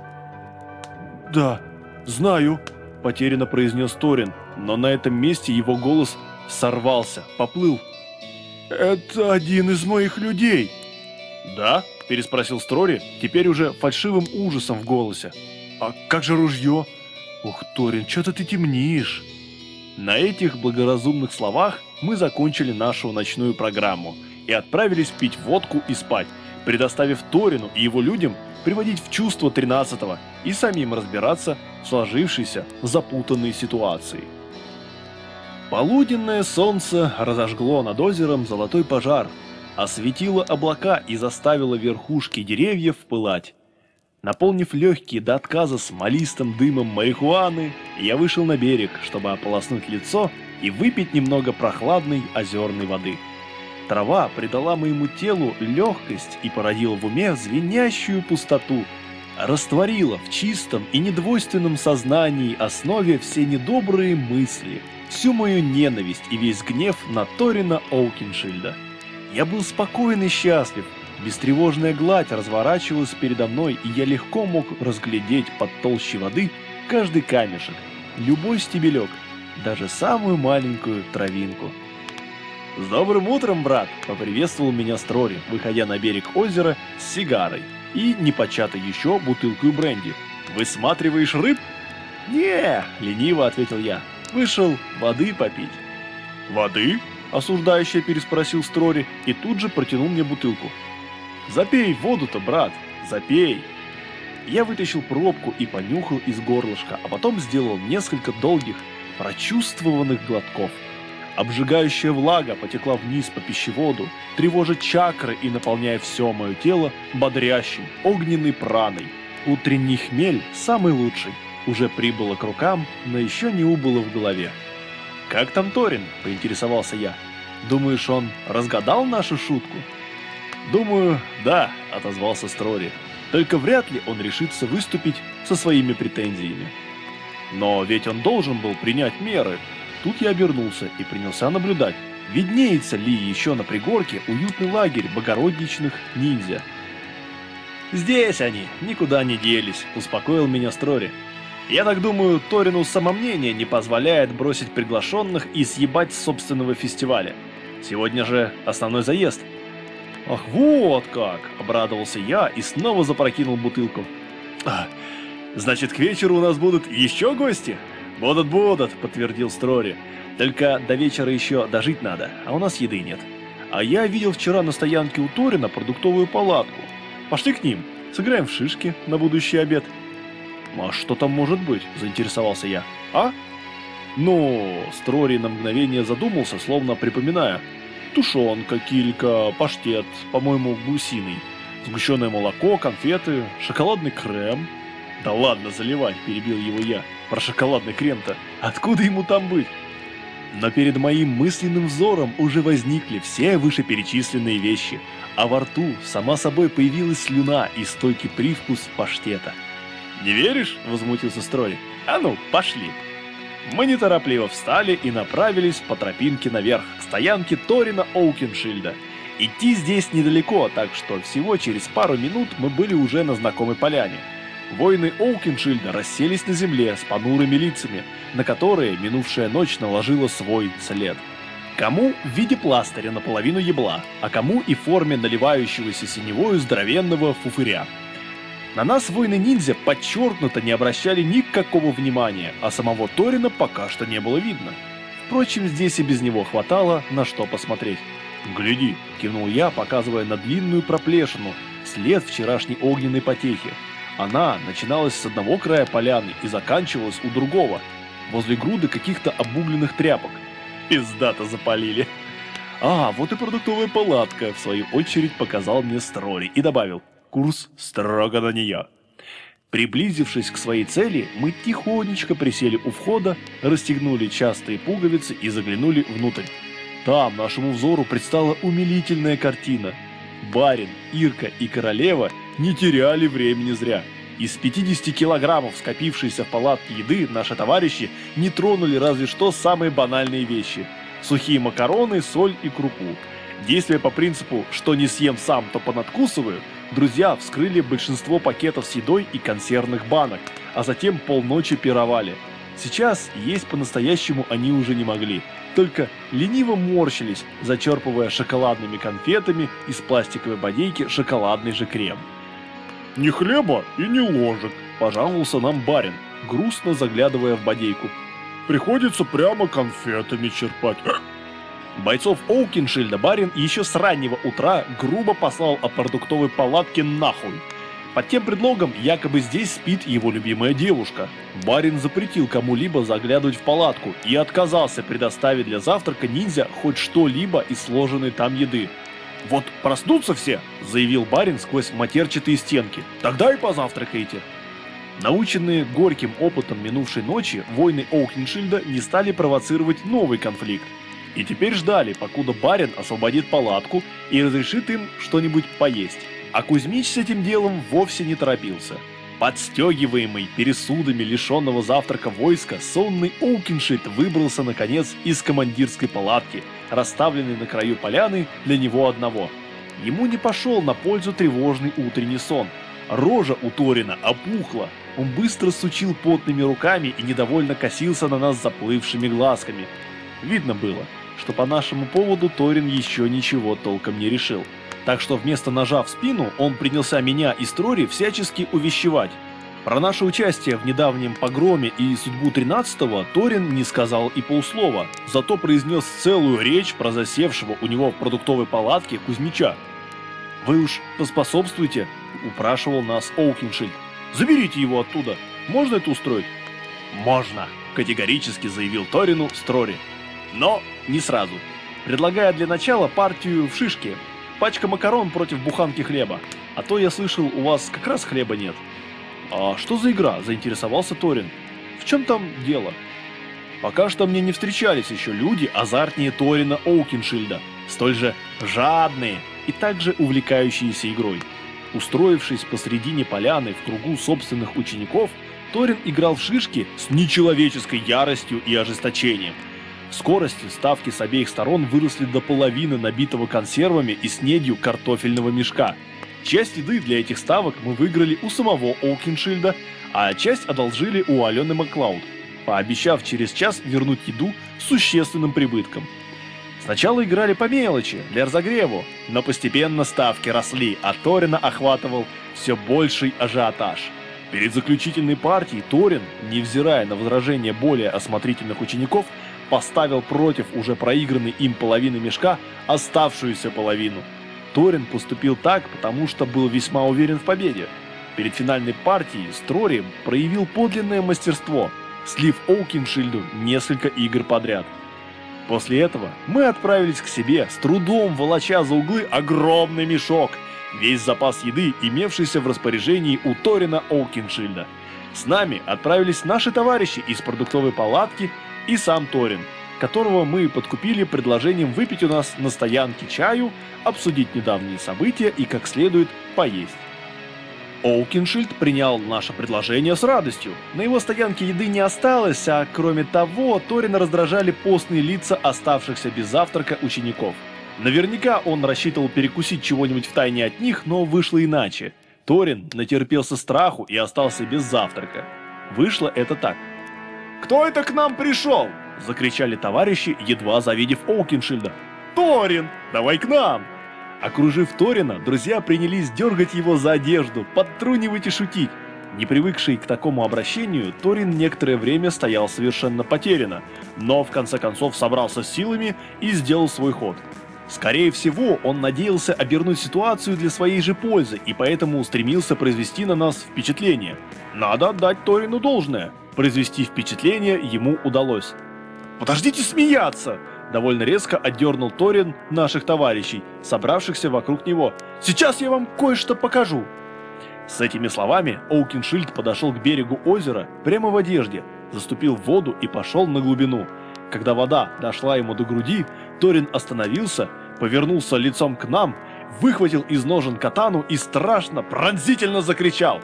«Да, знаю», – потерянно произнес Торин, но на этом месте его голос сорвался, поплыл. «Это один из моих людей!» «Да?» – переспросил Строри, теперь уже фальшивым ужасом в голосе. А как же ружье? Ух, Торин, что-то ты темнишь. На этих благоразумных словах мы закончили нашу ночную программу и отправились пить водку и спать, предоставив Торину и его людям приводить в чувство 13-го и самим разбираться сложившейся запутанной ситуации. Полуденное солнце разожгло над озером золотой пожар, осветило облака и заставило верхушки деревьев пылать. Наполнив легкие до отказа смолистым дымом марихуаны, я вышел на берег, чтобы ополоснуть лицо и выпить немного прохладной озерной воды. Трава придала моему телу легкость и породила в уме звенящую пустоту. Растворила в чистом и недвойственном сознании основе все недобрые мысли, всю мою ненависть и весь гнев на Торина Оукиншильда. Я был спокоен и счастлив, бестревожная гладь разворачивалась передо мной, и я легко мог разглядеть под толщей воды каждый камешек, любой стебелек, даже самую маленькую травинку. «С добрым утром, брат!» – поприветствовал меня Строри, выходя на берег озера с сигарой и непочатой еще бутылкой бренди. «Высматриваешь рыб?» «Не!» – лениво ответил я. «Вышел воды попить». «Воды?» – осуждающе переспросил Строри и тут же протянул мне бутылку. «Запей воду-то, брат, запей!» Я вытащил пробку и понюхал из горлышка, а потом сделал несколько долгих, прочувствованных глотков. Обжигающая влага потекла вниз по пищеводу, тревожа чакры и наполняя все мое тело бодрящей, огненной праной. Утренний хмель, самый лучший, уже прибыло к рукам, но еще не убыло в голове. «Как там Торин?» – поинтересовался я. «Думаешь, он разгадал нашу шутку?» «Думаю, да», – отозвался Строри. «Только вряд ли он решится выступить со своими претензиями». Но ведь он должен был принять меры. Тут я обернулся и принялся наблюдать, виднеется ли еще на пригорке уютный лагерь богородничных ниндзя. «Здесь они, никуда не делись», – успокоил меня Строри. «Я так думаю, Торину самомнение не позволяет бросить приглашенных и съебать с собственного фестиваля. Сегодня же основной заезд». «Ах, вот как!» – обрадовался я и снова запрокинул бутылку. Значит, к вечеру у нас будут еще гости? Будут-будут, подтвердил Строри. Только до вечера еще дожить надо, а у нас еды нет. А я видел вчера на стоянке у Торина продуктовую палатку. Пошли к ним, сыграем в шишки на будущий обед. А что там может быть? Заинтересовался я. А? Ну, Строри на мгновение задумался, словно припоминая. Тушенка, килька, паштет, по-моему, гусиный. Сгущенное молоко, конфеты, шоколадный крем, «Да ладно заливать», – перебил его я. «Про шоколадный крем-то. Откуда ему там быть?» Но перед моим мысленным взором уже возникли все вышеперечисленные вещи, а во рту сама собой появилась слюна и стойкий привкус паштета. «Не веришь?» – возмутился Строй. «А ну, пошли!» Мы неторопливо встали и направились по тропинке наверх, к стоянке Торина Оукеншильда. Идти здесь недалеко, так что всего через пару минут мы были уже на знакомой поляне – Воины Оукеншильда расселись на земле с понурыми лицами, на которые минувшая ночь наложила свой след. Кому в виде пластыря наполовину ебла, а кому и в форме наливающегося синевою здоровенного фуфыря. На нас воины-ниндзя подчеркнуто не обращали никакого внимания, а самого Торина пока что не было видно. Впрочем, здесь и без него хватало на что посмотреть. «Гляди!» – кивнул я, показывая на длинную проплешину, след вчерашней огненной потехи. Она начиналась с одного края поляны и заканчивалась у другого, возле груды каких-то обугленных тряпок. Пиздато запалили. А, вот и продуктовая палатка, в свою очередь показал мне Строри и добавил, курс строго на нее. Приблизившись к своей цели, мы тихонечко присели у входа, расстегнули частые пуговицы и заглянули внутрь. Там нашему взору предстала умилительная картина. Барин, Ирка и королева – не теряли времени зря. Из 50 килограммов скопившейся в палатке еды наши товарищи не тронули разве что самые банальные вещи. Сухие макароны, соль и крупу. Действуя по принципу «что не съем сам, то понадкусываю», друзья вскрыли большинство пакетов с едой и консервных банок, а затем полночи пировали. Сейчас есть по-настоящему они уже не могли, только лениво морщились, зачерпывая шоколадными конфетами из пластиковой бодейки шоколадный же крем.
Ни хлеба и ни ложек,
пожаловался нам барин, грустно заглядывая в бодейку.
Приходится прямо конфетами черпать.
Бойцов Оукиншильда барин еще с раннего утра грубо послал о продуктовой палатке нахуй. Под тем предлогом, якобы здесь спит его любимая девушка. Барин запретил кому-либо заглядывать в палатку и отказался предоставить для завтрака ниндзя хоть что-либо из сложенной там еды. «Вот проснутся все», — заявил барин сквозь матерчатые стенки. «Тогда и позавтракайте». Наученные горьким опытом минувшей ночи, войны Оухеншильда не стали провоцировать новый конфликт. И теперь ждали, покуда барин освободит палатку и разрешит им что-нибудь поесть. А Кузьмич с этим делом вовсе не торопился. Подстегиваемый пересудами лишенного завтрака войска, сонный Оукиншильд выбрался, наконец, из командирской палатки, расставленной на краю поляны для него одного. Ему не пошел на пользу тревожный утренний сон. Рожа у Торина опухла, он быстро сучил потными руками и недовольно косился на нас заплывшими глазками. Видно было, что по нашему поводу Торин еще ничего толком не решил. Так что вместо ножа в спину он принялся меня и Строри всячески увещевать. Про наше участие в недавнем погроме и судьбу 13-го Торин не сказал и полслова, зато произнес целую речь про засевшего у него в продуктовой палатке Кузьмича. «Вы уж поспособствуйте», – упрашивал нас Оукиншильд. «Заберите его оттуда. Можно это устроить?» «Можно», – категорически заявил Торину Строри. Но не сразу. Предлагая для начала партию в шишке, Пачка макарон против буханки хлеба. А то я слышал, у вас как раз хлеба нет. А что за игра? Заинтересовался Торин. В чем там дело? Пока что мне не встречались еще люди азартнее Торина Оукиншильда, столь же жадные и также увлекающиеся игрой. Устроившись посредине поляны в кругу собственных учеников, Торин играл в шишки с нечеловеческой яростью и ожесточением – скорости ставки с обеих сторон выросли до половины набитого консервами и снедью картофельного мешка. Часть еды для этих ставок мы выиграли у самого Оукиншильда, а часть одолжили у Алены Маклауд, пообещав через час вернуть еду с существенным прибытком. Сначала играли по мелочи, для разогрева, но постепенно ставки росли, а Торина охватывал все больший ажиотаж. Перед заключительной партией Торин, невзирая на возражения более осмотрительных учеников, поставил против уже проигранной им половины мешка оставшуюся половину. Торин поступил так, потому что был весьма уверен в победе. Перед финальной партией Строри проявил подлинное мастерство, слив Оукиншильду несколько игр подряд. После этого мы отправились к себе, с трудом волоча за углы огромный мешок, весь запас еды, имевшийся в распоряжении у Торина Оукиншильда. С нами отправились наши товарищи из продуктовой палатки и сам Торин, которого мы подкупили предложением выпить у нас на стоянке чаю, обсудить недавние события и как следует поесть. Оукиншильд принял наше предложение с радостью. На его стоянке еды не осталось, а кроме того, Торина раздражали постные лица оставшихся без завтрака учеников. Наверняка он рассчитывал перекусить чего-нибудь в тайне от них, но вышло иначе. Торин натерпелся страху и остался без завтрака. Вышло это так. «Кто это к нам пришел?» – закричали товарищи, едва завидев Оукиншильда. «Торин! Давай к нам!» Окружив Торина, друзья принялись дергать его за одежду, подтрунивать и шутить. Не привыкший к такому обращению, Торин некоторое время стоял совершенно потерянно, но в конце концов собрался с силами и сделал свой ход. Скорее всего, он надеялся обернуть ситуацию для своей же пользы и поэтому стремился произвести на нас впечатление. Надо отдать Торину должное. Произвести впечатление ему удалось. «Подождите смеяться!» Довольно резко отдернул Торин наших товарищей, собравшихся вокруг него. «Сейчас я вам кое-что покажу!» С этими словами Оукиншильд подошел к берегу озера прямо в одежде, заступил в воду и пошел на глубину. Когда вода дошла ему до груди, Торин остановился, повернулся лицом к нам, выхватил из ножен катану и страшно, пронзительно закричал.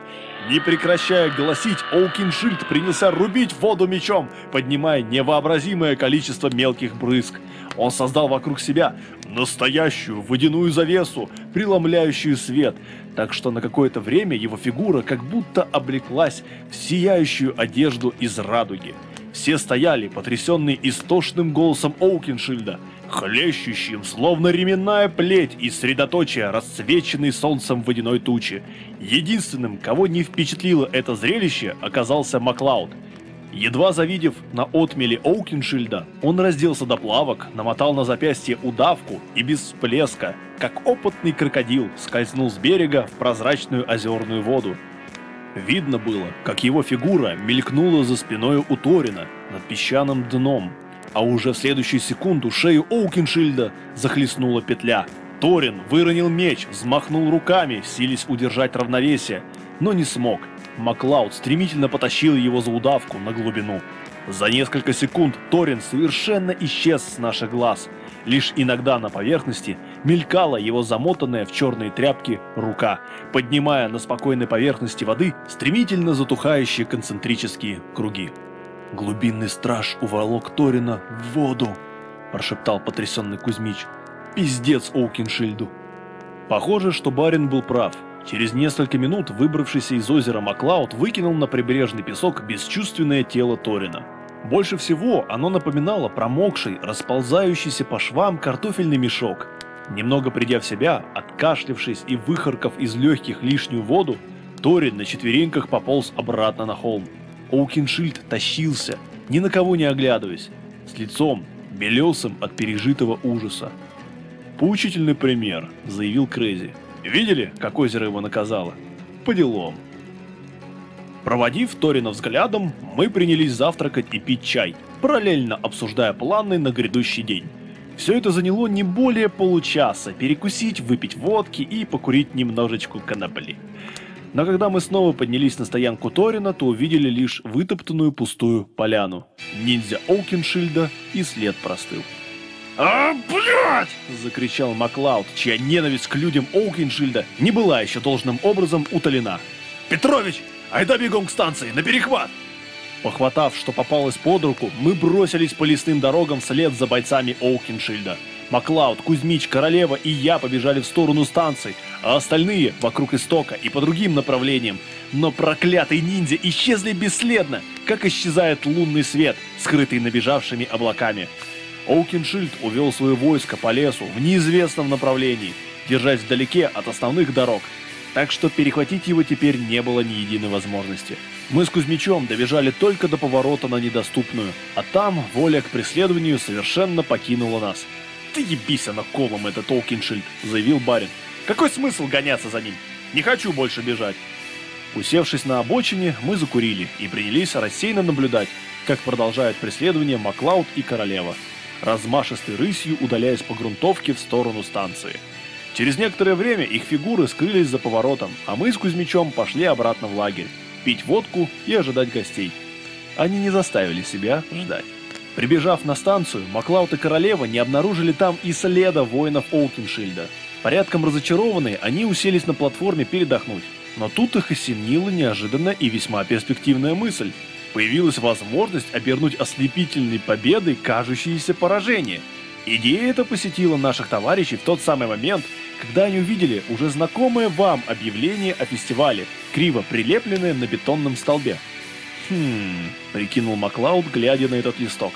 Не прекращая голосить, Оукиншильд принялся рубить воду мечом, поднимая невообразимое количество мелких брызг. Он создал вокруг себя настоящую водяную завесу, преломляющую свет, так что на какое-то время его фигура как будто облеклась в сияющую одежду из радуги. Все стояли, потрясенные истошным голосом Оукиншильда, хлещущим, словно ременная плеть из средоточия, расцвеченной солнцем водяной тучи. Единственным, кого не впечатлило это зрелище, оказался Маклауд. Едва завидев на отмеле Оукиншильда, он разделся до плавок, намотал на запястье удавку и без всплеска, как опытный крокодил, скользнул с берега в прозрачную озерную воду. Видно было, как его фигура мелькнула за спиной у Торина над песчаным дном, а уже в следующую секунду шею Оукиншильда захлестнула петля. Торин выронил меч, взмахнул руками, сились удержать равновесие, но не смог. Маклауд стремительно потащил его за удавку на глубину. За несколько секунд Торин совершенно исчез с наших глаз. Лишь иногда на поверхности мелькала его замотанная в черные тряпки рука, поднимая на спокойной поверхности воды стремительно затухающие концентрические круги. «Глубинный страж уволок Торина в воду», – прошептал потрясенный Кузьмич. «Пиздец Оукиншильду». Похоже, что барин был прав. Через несколько минут выбравшийся из озера Маклауд выкинул на прибрежный песок бесчувственное тело Торина. Больше всего оно напоминало промокший, расползающийся по швам картофельный мешок. Немного придя в себя, откашлившись и выхаркав из легких лишнюю воду, Торин на четвереньках пополз обратно на холм. Оукиншильд тащился, ни на кого не оглядываясь, с лицом, белесым от пережитого ужаса. «Поучительный пример», — заявил Крейзи. «Видели, как озеро его наказало? По делам». Проводив Торина взглядом, мы принялись завтракать и пить чай, параллельно обсуждая планы на грядущий день. Все это заняло не более получаса, перекусить, выпить водки и покурить немножечко конопли. Но когда мы снова поднялись на стоянку Торина, то увидели лишь вытоптанную пустую поляну. Ниндзя Оукеншильда и след простыл. «А, блядь!» – закричал Маклауд, чья ненависть к людям Оукеншильда не была еще должным образом утолена. «Петрович, айда бегом к станции, на перехват!» Похватав, что попалось под руку, мы бросились по лесным дорогам вслед за бойцами Оукеншильда. Маклауд, Кузьмич, Королева и я побежали в сторону станций, а остальные вокруг истока и по другим направлениям. Но проклятые ниндзя исчезли бесследно, как исчезает лунный свет, скрытый набежавшими облаками. Оукеншильд увел свое войско по лесу в неизвестном направлении, держась вдалеке от основных дорог, так что перехватить его теперь не было ни единой возможности. Мы с Кузьмичом добежали только до поворота на недоступную, а там воля к преследованию совершенно покинула нас. «Ты ебись, она колом этот Толкиншильд», — заявил барин. «Какой смысл гоняться за ним? Не хочу больше бежать». Усевшись на обочине, мы закурили и принялись рассеянно наблюдать, как продолжают преследование Маклауд и Королева, размашистой рысью удаляясь по грунтовке в сторону станции. Через некоторое время их фигуры скрылись за поворотом, а мы с Кузьмичом пошли обратно в лагерь, пить водку и ожидать гостей. Они не заставили себя ждать. Прибежав на станцию, Маклауд и Королева не обнаружили там и следа воинов Олкиншильда. Порядком разочарованные, они уселись на платформе передохнуть. Но тут их осенила неожиданная и весьма перспективная мысль. Появилась возможность обернуть ослепительной победой кажущееся поражение. Идея эта посетила наших товарищей в тот самый момент, когда они увидели уже знакомое вам объявление о фестивале, криво прилепленное на бетонном столбе. «Хм...» — прикинул Маклауд, глядя на этот листок.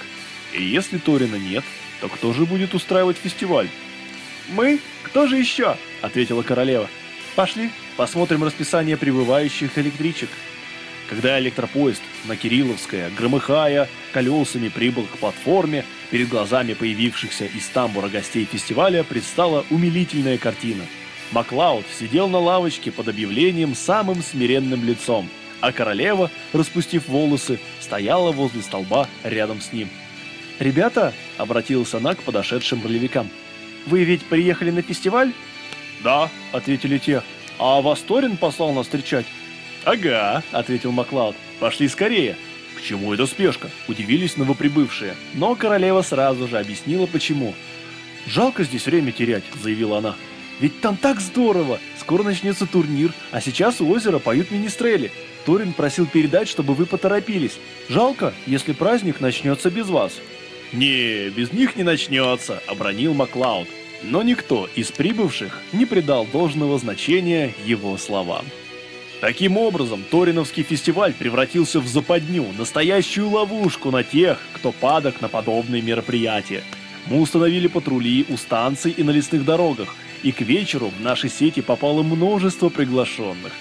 «И если Торина нет, то кто же будет устраивать фестиваль?» «Мы? Кто же еще?» — ответила королева. «Пошли, посмотрим расписание прибывающих электричек». Когда электропоезд на Кирилловское, громыхая, колесами прибыл к платформе, перед глазами появившихся из тамбура гостей фестиваля предстала умилительная картина. Маклауд сидел на лавочке под объявлением самым смиренным лицом, а королева, распустив волосы, стояла возле столба рядом с ним. «Ребята», — обратилась она к подошедшим ролевикам, — «вы ведь приехали на фестиваль?» «Да», — ответили те, — «а вас Торин послал нас встречать?» «Ага», — ответил Маклауд, — «пошли скорее». «К чему эта спешка?» – удивились новоприбывшие. Но королева сразу же объяснила, почему. «Жалко здесь время терять», – заявила она. «Ведь там так здорово! Скоро начнется турнир, а сейчас у озера поют министрели. Торин просил передать, чтобы вы поторопились. Жалко, если праздник начнется без вас». «Не, без них не начнется», – обронил Маклауд. Но никто из прибывших не придал должного значения его словам. Таким образом, Ториновский фестиваль превратился в западню, настоящую ловушку на тех, кто падок на подобные мероприятия. Мы установили патрули у станций и на лесных дорогах, и к вечеру в наши сети попало множество приглашенных.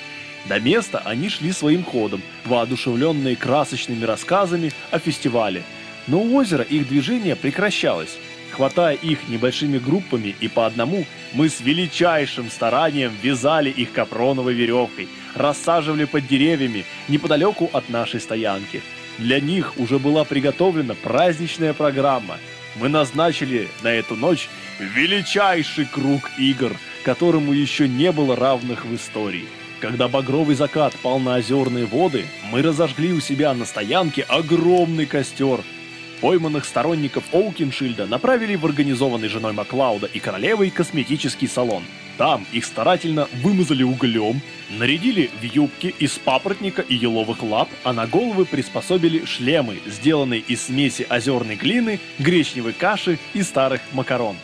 До места они шли своим ходом, воодушевленные красочными рассказами о фестивале. Но у озера их движение прекращалось. Хватая их небольшими группами и по одному, мы с величайшим старанием вязали их капроновой веревкой, рассаживали под деревьями неподалеку от нашей стоянки. Для них уже была приготовлена праздничная программа. Мы назначили на эту ночь величайший круг игр, которому еще не было равных в истории. Когда багровый закат пал на озерные воды, мы разожгли у себя на стоянке огромный костер. Пойманных сторонников Оукиншильда направили в организованный женой Маклауда и королевой косметический салон. Там их старательно вымазали углем, нарядили в юбки из папоротника и еловых лап, а на головы приспособили шлемы, сделанные из смеси озерной глины, гречневой каши и старых макарон.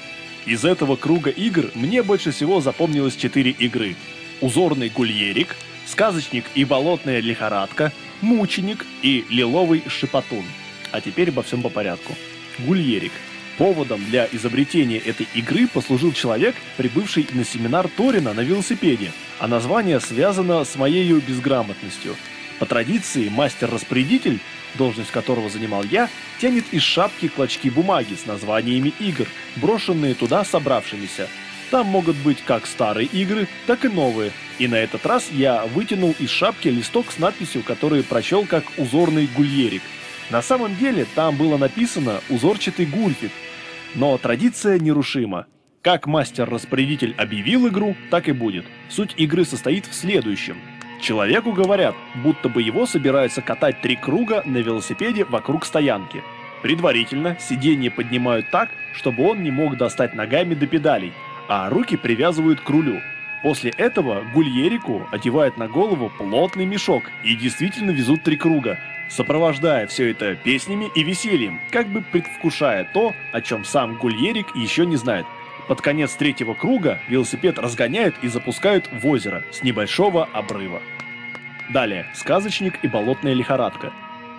Из этого круга игр мне больше всего запомнилось четыре игры – узорный гульерик, сказочник и болотная лихорадка, мученик и лиловый шипотун. А теперь обо всем по порядку. Гульерик. Поводом для изобретения этой игры послужил человек, прибывший на семинар Торина на велосипеде, а название связано с моей безграмотностью. По традиции, мастер-распорядитель, должность которого занимал я, тянет из шапки клочки бумаги с названиями игр, брошенные туда собравшимися, там могут быть как старые игры, так и новые. И на этот раз я вытянул из шапки листок с надписью, который прочел как узорный гульерик. На самом деле там было написано узорчатый гульфик. Но традиция нерушима. Как мастер-распорядитель объявил игру, так и будет. Суть игры состоит в следующем. Человеку говорят, будто бы его собираются катать три круга на велосипеде вокруг стоянки. Предварительно сиденье поднимают так, чтобы он не мог достать ногами до педалей, а руки привязывают к рулю. После этого гульерику одевают на голову плотный мешок и действительно везут три круга, сопровождая все это песнями и весельем, как бы предвкушая то, о чем сам гульерик еще не знает. Под конец третьего круга велосипед разгоняют и запускают в озеро с небольшого обрыва. Далее, сказочник и болотная лихорадка.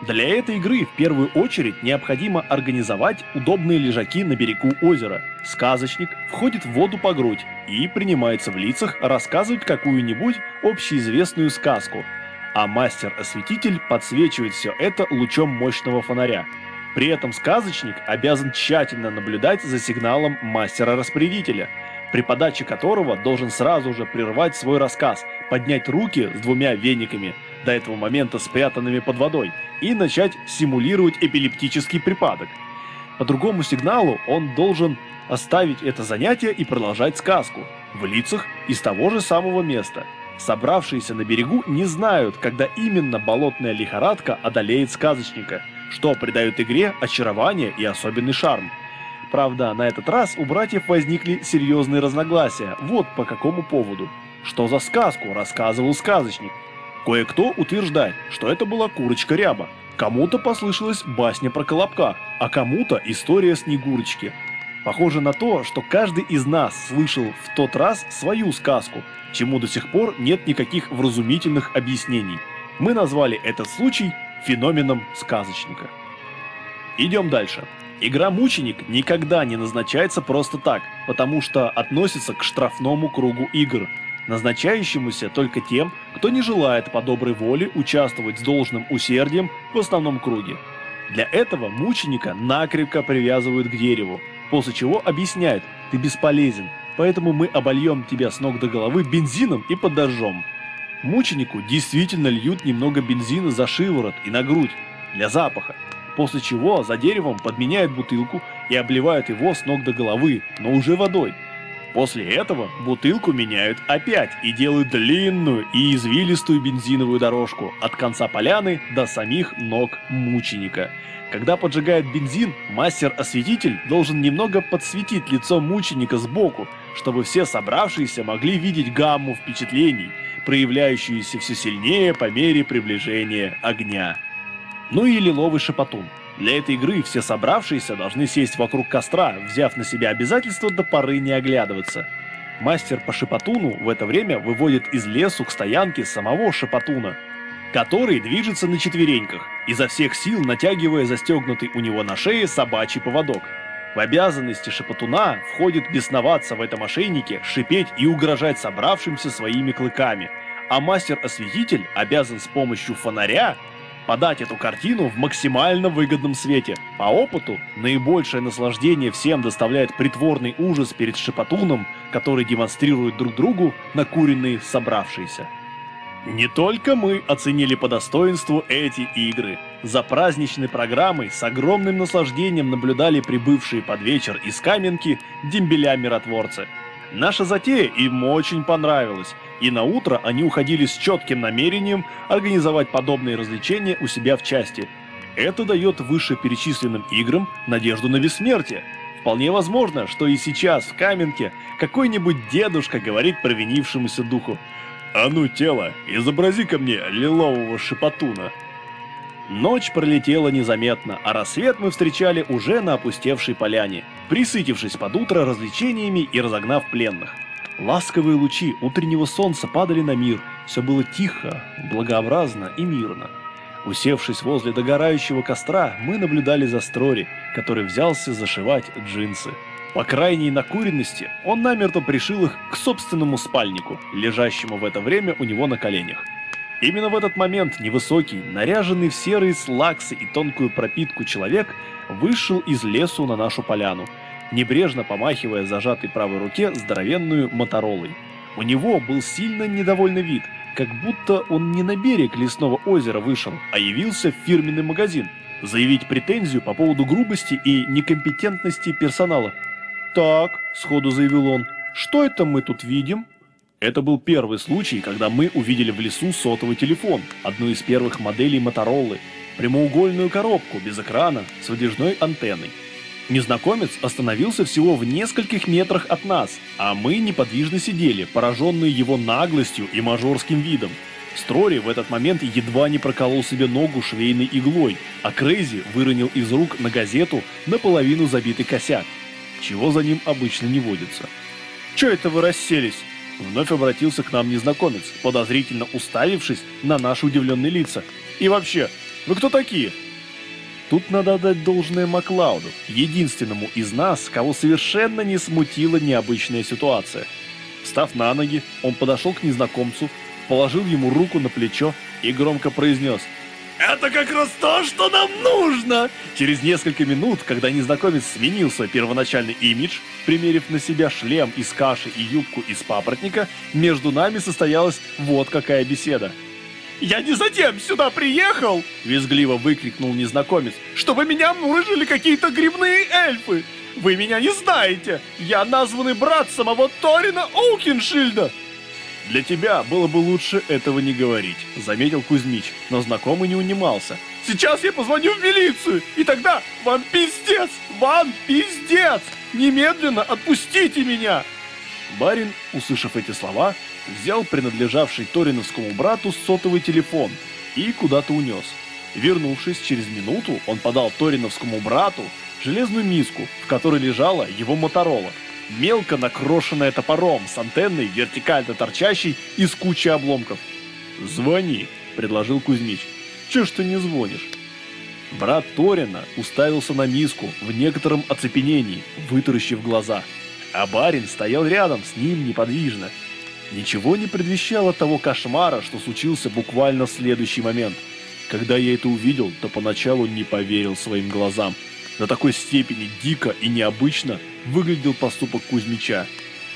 Для этой игры в первую очередь необходимо организовать удобные лежаки на берегу озера. Сказочник входит в воду по грудь и принимается в лицах рассказывать какую-нибудь общеизвестную сказку, а мастер-осветитель подсвечивает все это лучом мощного фонаря. При этом сказочник обязан тщательно наблюдать за сигналом мастера-распорядителя, при подаче которого должен сразу же прервать свой рассказ, поднять руки с двумя вениками – до этого момента спрятанными под водой, и начать симулировать эпилептический припадок. По другому сигналу он должен оставить это занятие и продолжать сказку, в лицах из того же самого места. Собравшиеся на берегу не знают, когда именно болотная лихорадка одолеет сказочника, что придает игре очарование и особенный шарм. Правда, на этот раз у братьев возникли серьезные разногласия, вот по какому поводу. Что за сказку рассказывал сказочник? Кое-кто утверждает, что это была курочка Ряба. Кому-то послышалась басня про Колобка, а кому-то история Снегурочки. Похоже на то, что каждый из нас слышал в тот раз свою сказку, чему до сих пор нет никаких вразумительных объяснений. Мы назвали этот случай феноменом сказочника. Идем дальше. Игра «Мученик» никогда не назначается просто так, потому что относится к штрафному кругу игр – назначающемуся только тем, кто не желает по доброй воле участвовать с должным усердием в основном круге. Для этого мученика накрепко привязывают к дереву, после чего объясняют «ты бесполезен, поэтому мы обольем тебя с ног до головы бензином и подожжем». Мученику действительно льют немного бензина за шиворот и на грудь, для запаха, после чего за деревом подменяют бутылку и обливают его с ног до головы, но уже водой – После этого бутылку меняют опять и делают длинную и извилистую бензиновую дорожку от конца поляны до самих ног мученика. Когда поджигают бензин, мастер-осветитель должен немного подсветить лицо мученика сбоку, чтобы все собравшиеся могли видеть гамму впечатлений, проявляющуюся все сильнее по мере приближения огня. Ну и лиловый шепотун – для этой игры все собравшиеся должны сесть вокруг костра, взяв на себя обязательство до поры не оглядываться. Мастер по шепотуну в это время выводит из лесу к стоянке самого шепотуна, который движется на четвереньках, изо всех сил натягивая застегнутый у него на шее собачий поводок. В обязанности шепотуна входит бесноваться в этом ошейнике, шипеть и угрожать собравшимся своими клыками, а мастер-осветитель обязан с помощью фонаря подать эту картину в максимально выгодном свете. По опыту, наибольшее наслаждение всем доставляет притворный ужас перед шепотуном, который демонстрируют друг другу накуренные собравшиеся. Не только мы оценили по достоинству эти игры. За праздничной программой с огромным наслаждением наблюдали прибывшие под вечер из Каменки дембеля-миротворцы. Наша затея им очень понравилась, и на утро они уходили с четким намерением организовать подобные развлечения у себя в части. Это дает вышеперечисленным играм надежду на бессмертие. Вполне возможно, что и сейчас в Каменке какой-нибудь дедушка говорит провинившемуся духу «А ну, тело, изобрази ко мне лилового шипотуна». Ночь пролетела незаметно, а рассвет мы встречали уже на опустевшей поляне, присытившись под утро развлечениями и разогнав пленных. Ласковые лучи утреннего солнца падали на мир, все было тихо, благообразно и мирно. Усевшись возле догорающего костра, мы наблюдали за Стори, который взялся зашивать джинсы. По крайней накуренности он намертво пришил их к собственному спальнику, лежащему в это время у него на коленях. Именно в этот момент невысокий, наряженный в серые слаксы и тонкую пропитку человек вышел из лесу на нашу поляну, небрежно помахивая зажатой правой руке здоровенную моторолой. У него был сильно недовольный вид, как будто он не на берег лесного озера вышел, а явился в фирменный магазин, заявить претензию по поводу грубости и некомпетентности персонала. «Так», — сходу заявил он, — «что это мы тут видим?» Это был первый случай, когда мы увидели в лесу сотовый телефон, одну из первых моделей Мотороллы, прямоугольную коробку без экрана с выдвижной антенной. Незнакомец остановился всего в нескольких метрах от нас, а мы неподвижно сидели, пораженные его наглостью и мажорским видом. Строри в этот момент едва не проколол себе ногу швейной иглой, а Крейзи выронил из рук на газету наполовину забитый косяк, чего за ним обычно не водится. «Чё это вы расселись?» Вновь обратился к нам незнакомец, подозрительно уставившись на наши удивленные лица. «И вообще, вы кто такие?» Тут надо отдать должное Маклауду, единственному из нас, кого совершенно не смутила необычная ситуация. Встав на ноги, он подошел к незнакомцу, положил ему руку на плечо и громко произнес «Это как раз то, что нам нужно!» Через несколько минут, когда незнакомец сменил свой первоначальный имидж, примерив на себя шлем из каши и юбку из папоротника, между нами состоялась вот какая беседа. «Я не затем сюда приехал!» – визгливо выкрикнул незнакомец. «Чтобы меня мурыжили какие-то грибные эльфы! Вы меня не знаете! Я названный брат самого Торина Оукиншильда!» «Для тебя было бы лучше этого не говорить», — заметил Кузьмич, но знакомый не унимался. «Сейчас я позвоню в милицию, и тогда вам пиздец! Вам пиздец! Немедленно отпустите меня!» Барин, услышав эти слова, взял принадлежавший Ториновскому брату сотовый телефон и куда-то унес. Вернувшись через минуту, он подал Ториновскому брату железную миску, в которой лежала его Моторола — мелко накрошенная топором с антенной, вертикально торчащей из кучи обломков. «Звони», — предложил Кузьмич. «Че ж ты не звонишь?» Брат Торина уставился на миску в некотором оцепенении, вытаращив глаза. А барин стоял рядом с ним неподвижно. Ничего не предвещало того кошмара, что случился буквально в следующий момент. Когда я это увидел, то поначалу не поверил своим глазам. До такой степени дико и необычно выглядел поступок Кузьмича.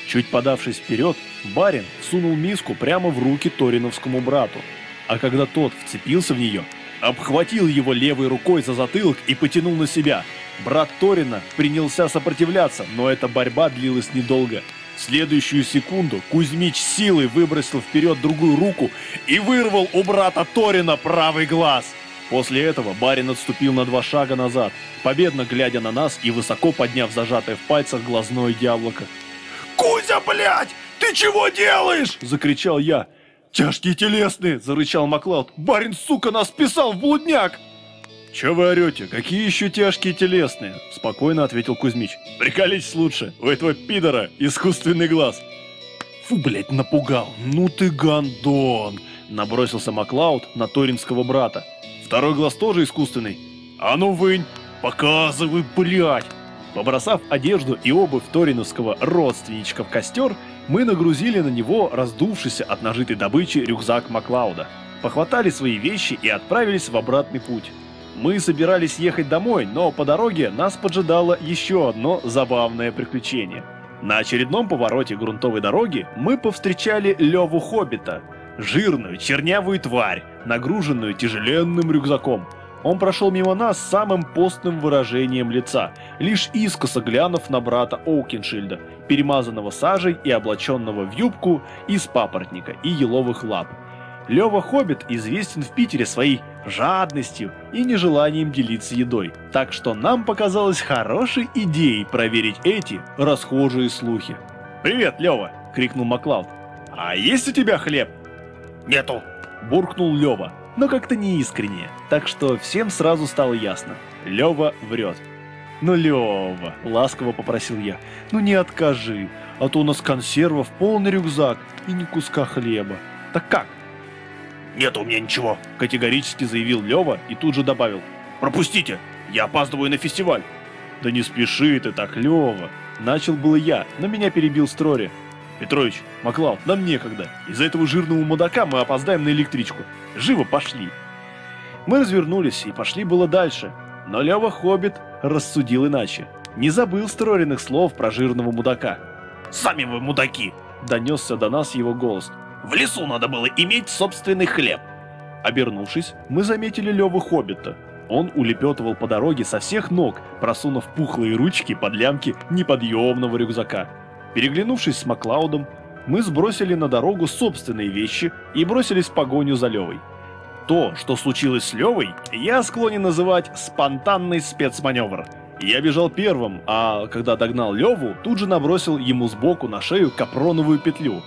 Чуть подавшись вперед, барин всунул миску прямо в руки Ториновскому брату. А когда тот вцепился в нее, обхватил его левой рукой за затылок и потянул на себя. Брат Торина принялся сопротивляться, но эта борьба длилась недолго. Следующую секунду Кузьмич силой выбросил вперед другую руку и вырвал у брата Торина правый глаз. После этого барин отступил на два шага назад, победно глядя на нас и высоко подняв зажатое в пальцах глазное яблоко. «Кузя, блядь! Ты чего делаешь?» – закричал я. «Тяжкие телесные!» – зарычал Маклауд. «Барин, сука, нас писал в блудняк!» «Чё вы орёте? Какие еще тяжкие телесные?» – спокойно ответил Кузьмич. «Приколитесь лучше, у этого пидора искусственный глаз». «Фу, блядь, напугал! Ну ты гандон!» – набросился Маклауд на Торинского брата. Второй глаз тоже искусственный. А ну вынь, показывай, блядь! Побросав одежду и обувь Ториновского родственничка в костер, мы нагрузили на него раздувшийся от нажитой добычи рюкзак Маклауда, похватали свои вещи и отправились в обратный путь. Мы собирались ехать домой, но по дороге нас поджидало еще одно забавное приключение. На очередном повороте грунтовой дороги мы повстречали Леву Хоббита, жирную чернявую тварь, нагруженную тяжеленным рюкзаком. Он прошел мимо нас самым постным выражением лица, лишь искоса глянув на брата Оукеншильда, перемазанного сажей и облаченного в юбку из папоротника и еловых лап. Лева Хоббит известен в Питере своей жадностью и нежеланием делиться едой, так что нам показалось хорошей идеей проверить эти расхожие слухи. «Привет, Лева!» — крикнул Маклауд. «А есть у тебя хлеб?»
Нету.
буркнул Лева, но как-то неискренне, так что всем сразу стало ясно. Лева врет. «Ну, Лева!» – ласково попросил я. «Ну не откажи, а то у нас консервов полный рюкзак и ни куска хлеба. Так как?»
Нет у меня ничего.
Категорически заявил Лева и тут же добавил.
Пропустите, я опаздываю на фестиваль.
Да не спеши ты так, Лева. Начал было я, но меня перебил Строри. Петрович, Маклауд, нам некогда. Из-за этого жирного мудака мы опоздаем на электричку. Живо пошли. Мы развернулись и пошли было дальше. Но Лева Хоббит рассудил иначе. Не забыл Строриных слов про жирного мудака.
Сами вы мудаки.
Донесся до нас его голос.
В лесу надо было иметь собственный хлеб.
Обернувшись, мы заметили Леву Хоббита. Он улепетывал по дороге со всех ног, просунув пухлые ручки под лямки неподъемного рюкзака. Переглянувшись с Маклаудом, мы сбросили на дорогу собственные вещи и бросились в погоню за Левой. То, что случилось с Левой, я склонен называть спонтанный спецманевр. Я бежал первым, а когда догнал Леву, тут же набросил ему сбоку на шею капроновую петлю.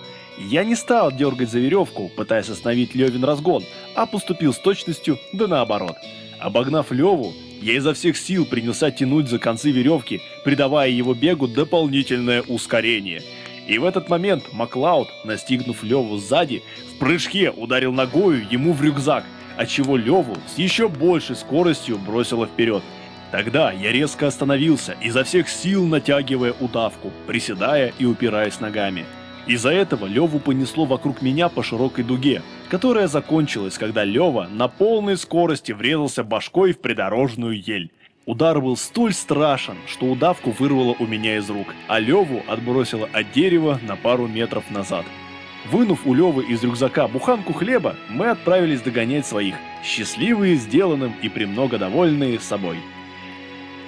Я не стал дергать за веревку, пытаясь остановить Левин разгон, а поступил с точностью да наоборот. Обогнав Леву, я изо всех сил принялся тянуть за концы веревки, придавая его бегу дополнительное ускорение. И в этот момент Маклауд, настигнув Леву сзади, в прыжке ударил ногою ему в рюкзак, отчего Леву с еще большей скоростью бросило вперед. Тогда я резко остановился, изо всех сил натягивая удавку, приседая и упираясь ногами. Из-за этого Леву понесло вокруг меня по широкой дуге, которая закончилась, когда Лева на полной скорости врезался башкой в придорожную ель. Удар был столь страшен, что удавку вырвало у меня из рук, а Леву отбросило от дерева на пару метров назад. Вынув у Левы из рюкзака буханку хлеба, мы отправились догонять своих, счастливые сделанным и премного довольные собой.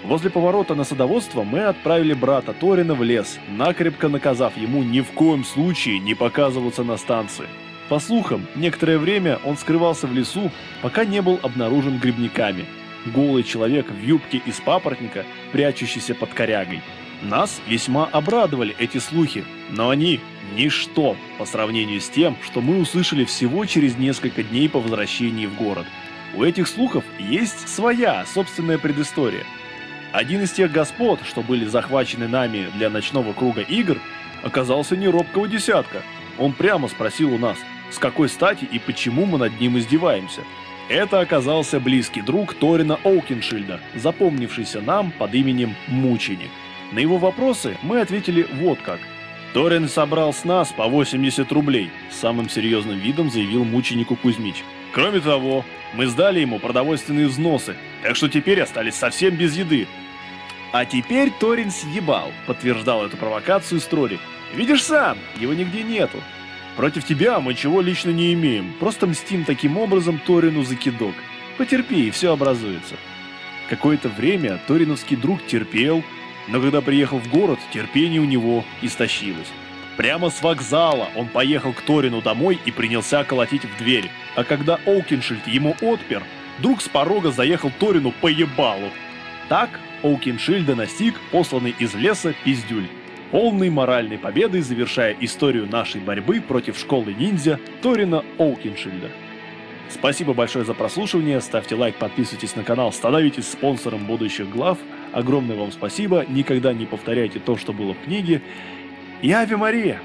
Возле поворота на садоводство мы отправили брата Торина в лес, накрепко наказав ему ни в коем случае не показываться на станции. По слухам, некоторое время он скрывался в лесу, пока не был обнаружен грибниками. Голый человек в юбке из папоротника, прячущийся под корягой. Нас весьма обрадовали эти слухи, но они – ничто по сравнению с тем, что мы услышали всего через несколько дней по возвращении в город. У этих слухов есть своя собственная предыстория – один из тех господ, что были захвачены нами для ночного круга игр, оказался не робкого десятка. Он прямо спросил у нас, с какой стати и почему мы над ним издеваемся. Это оказался близкий друг Торина Оукеншильда, запомнившийся нам под именем Мученик. На его вопросы мы ответили вот как. Торин собрал с нас по 80 рублей, с самым серьезным видом заявил мученику Кузьмич. Кроме того, мы сдали ему продовольственные взносы, так что теперь остались совсем без еды, а теперь Торин съебал, подтверждал эту провокацию Строри. Видишь сам, его нигде нету. Против тебя мы чего лично не имеем, просто мстим таким образом Торину за кидок. Потерпи, и все образуется. Какое-то время Ториновский друг терпел, но когда приехал в город, терпение у него истощилось. Прямо с вокзала он поехал к Торину домой и принялся колотить в дверь. А когда Оукеншильд ему отпер, друг с порога заехал Торину по ебалу. Так Оукиншильда настиг посланный из леса пиздюль. Полной моральной победой завершая историю нашей борьбы против школы ниндзя Торина Оукиншильда. Спасибо большое за прослушивание, ставьте лайк, подписывайтесь на канал, становитесь спонсором будущих глав. Огромное вам спасибо, никогда не повторяйте то, что было в книге. И Ави Мария!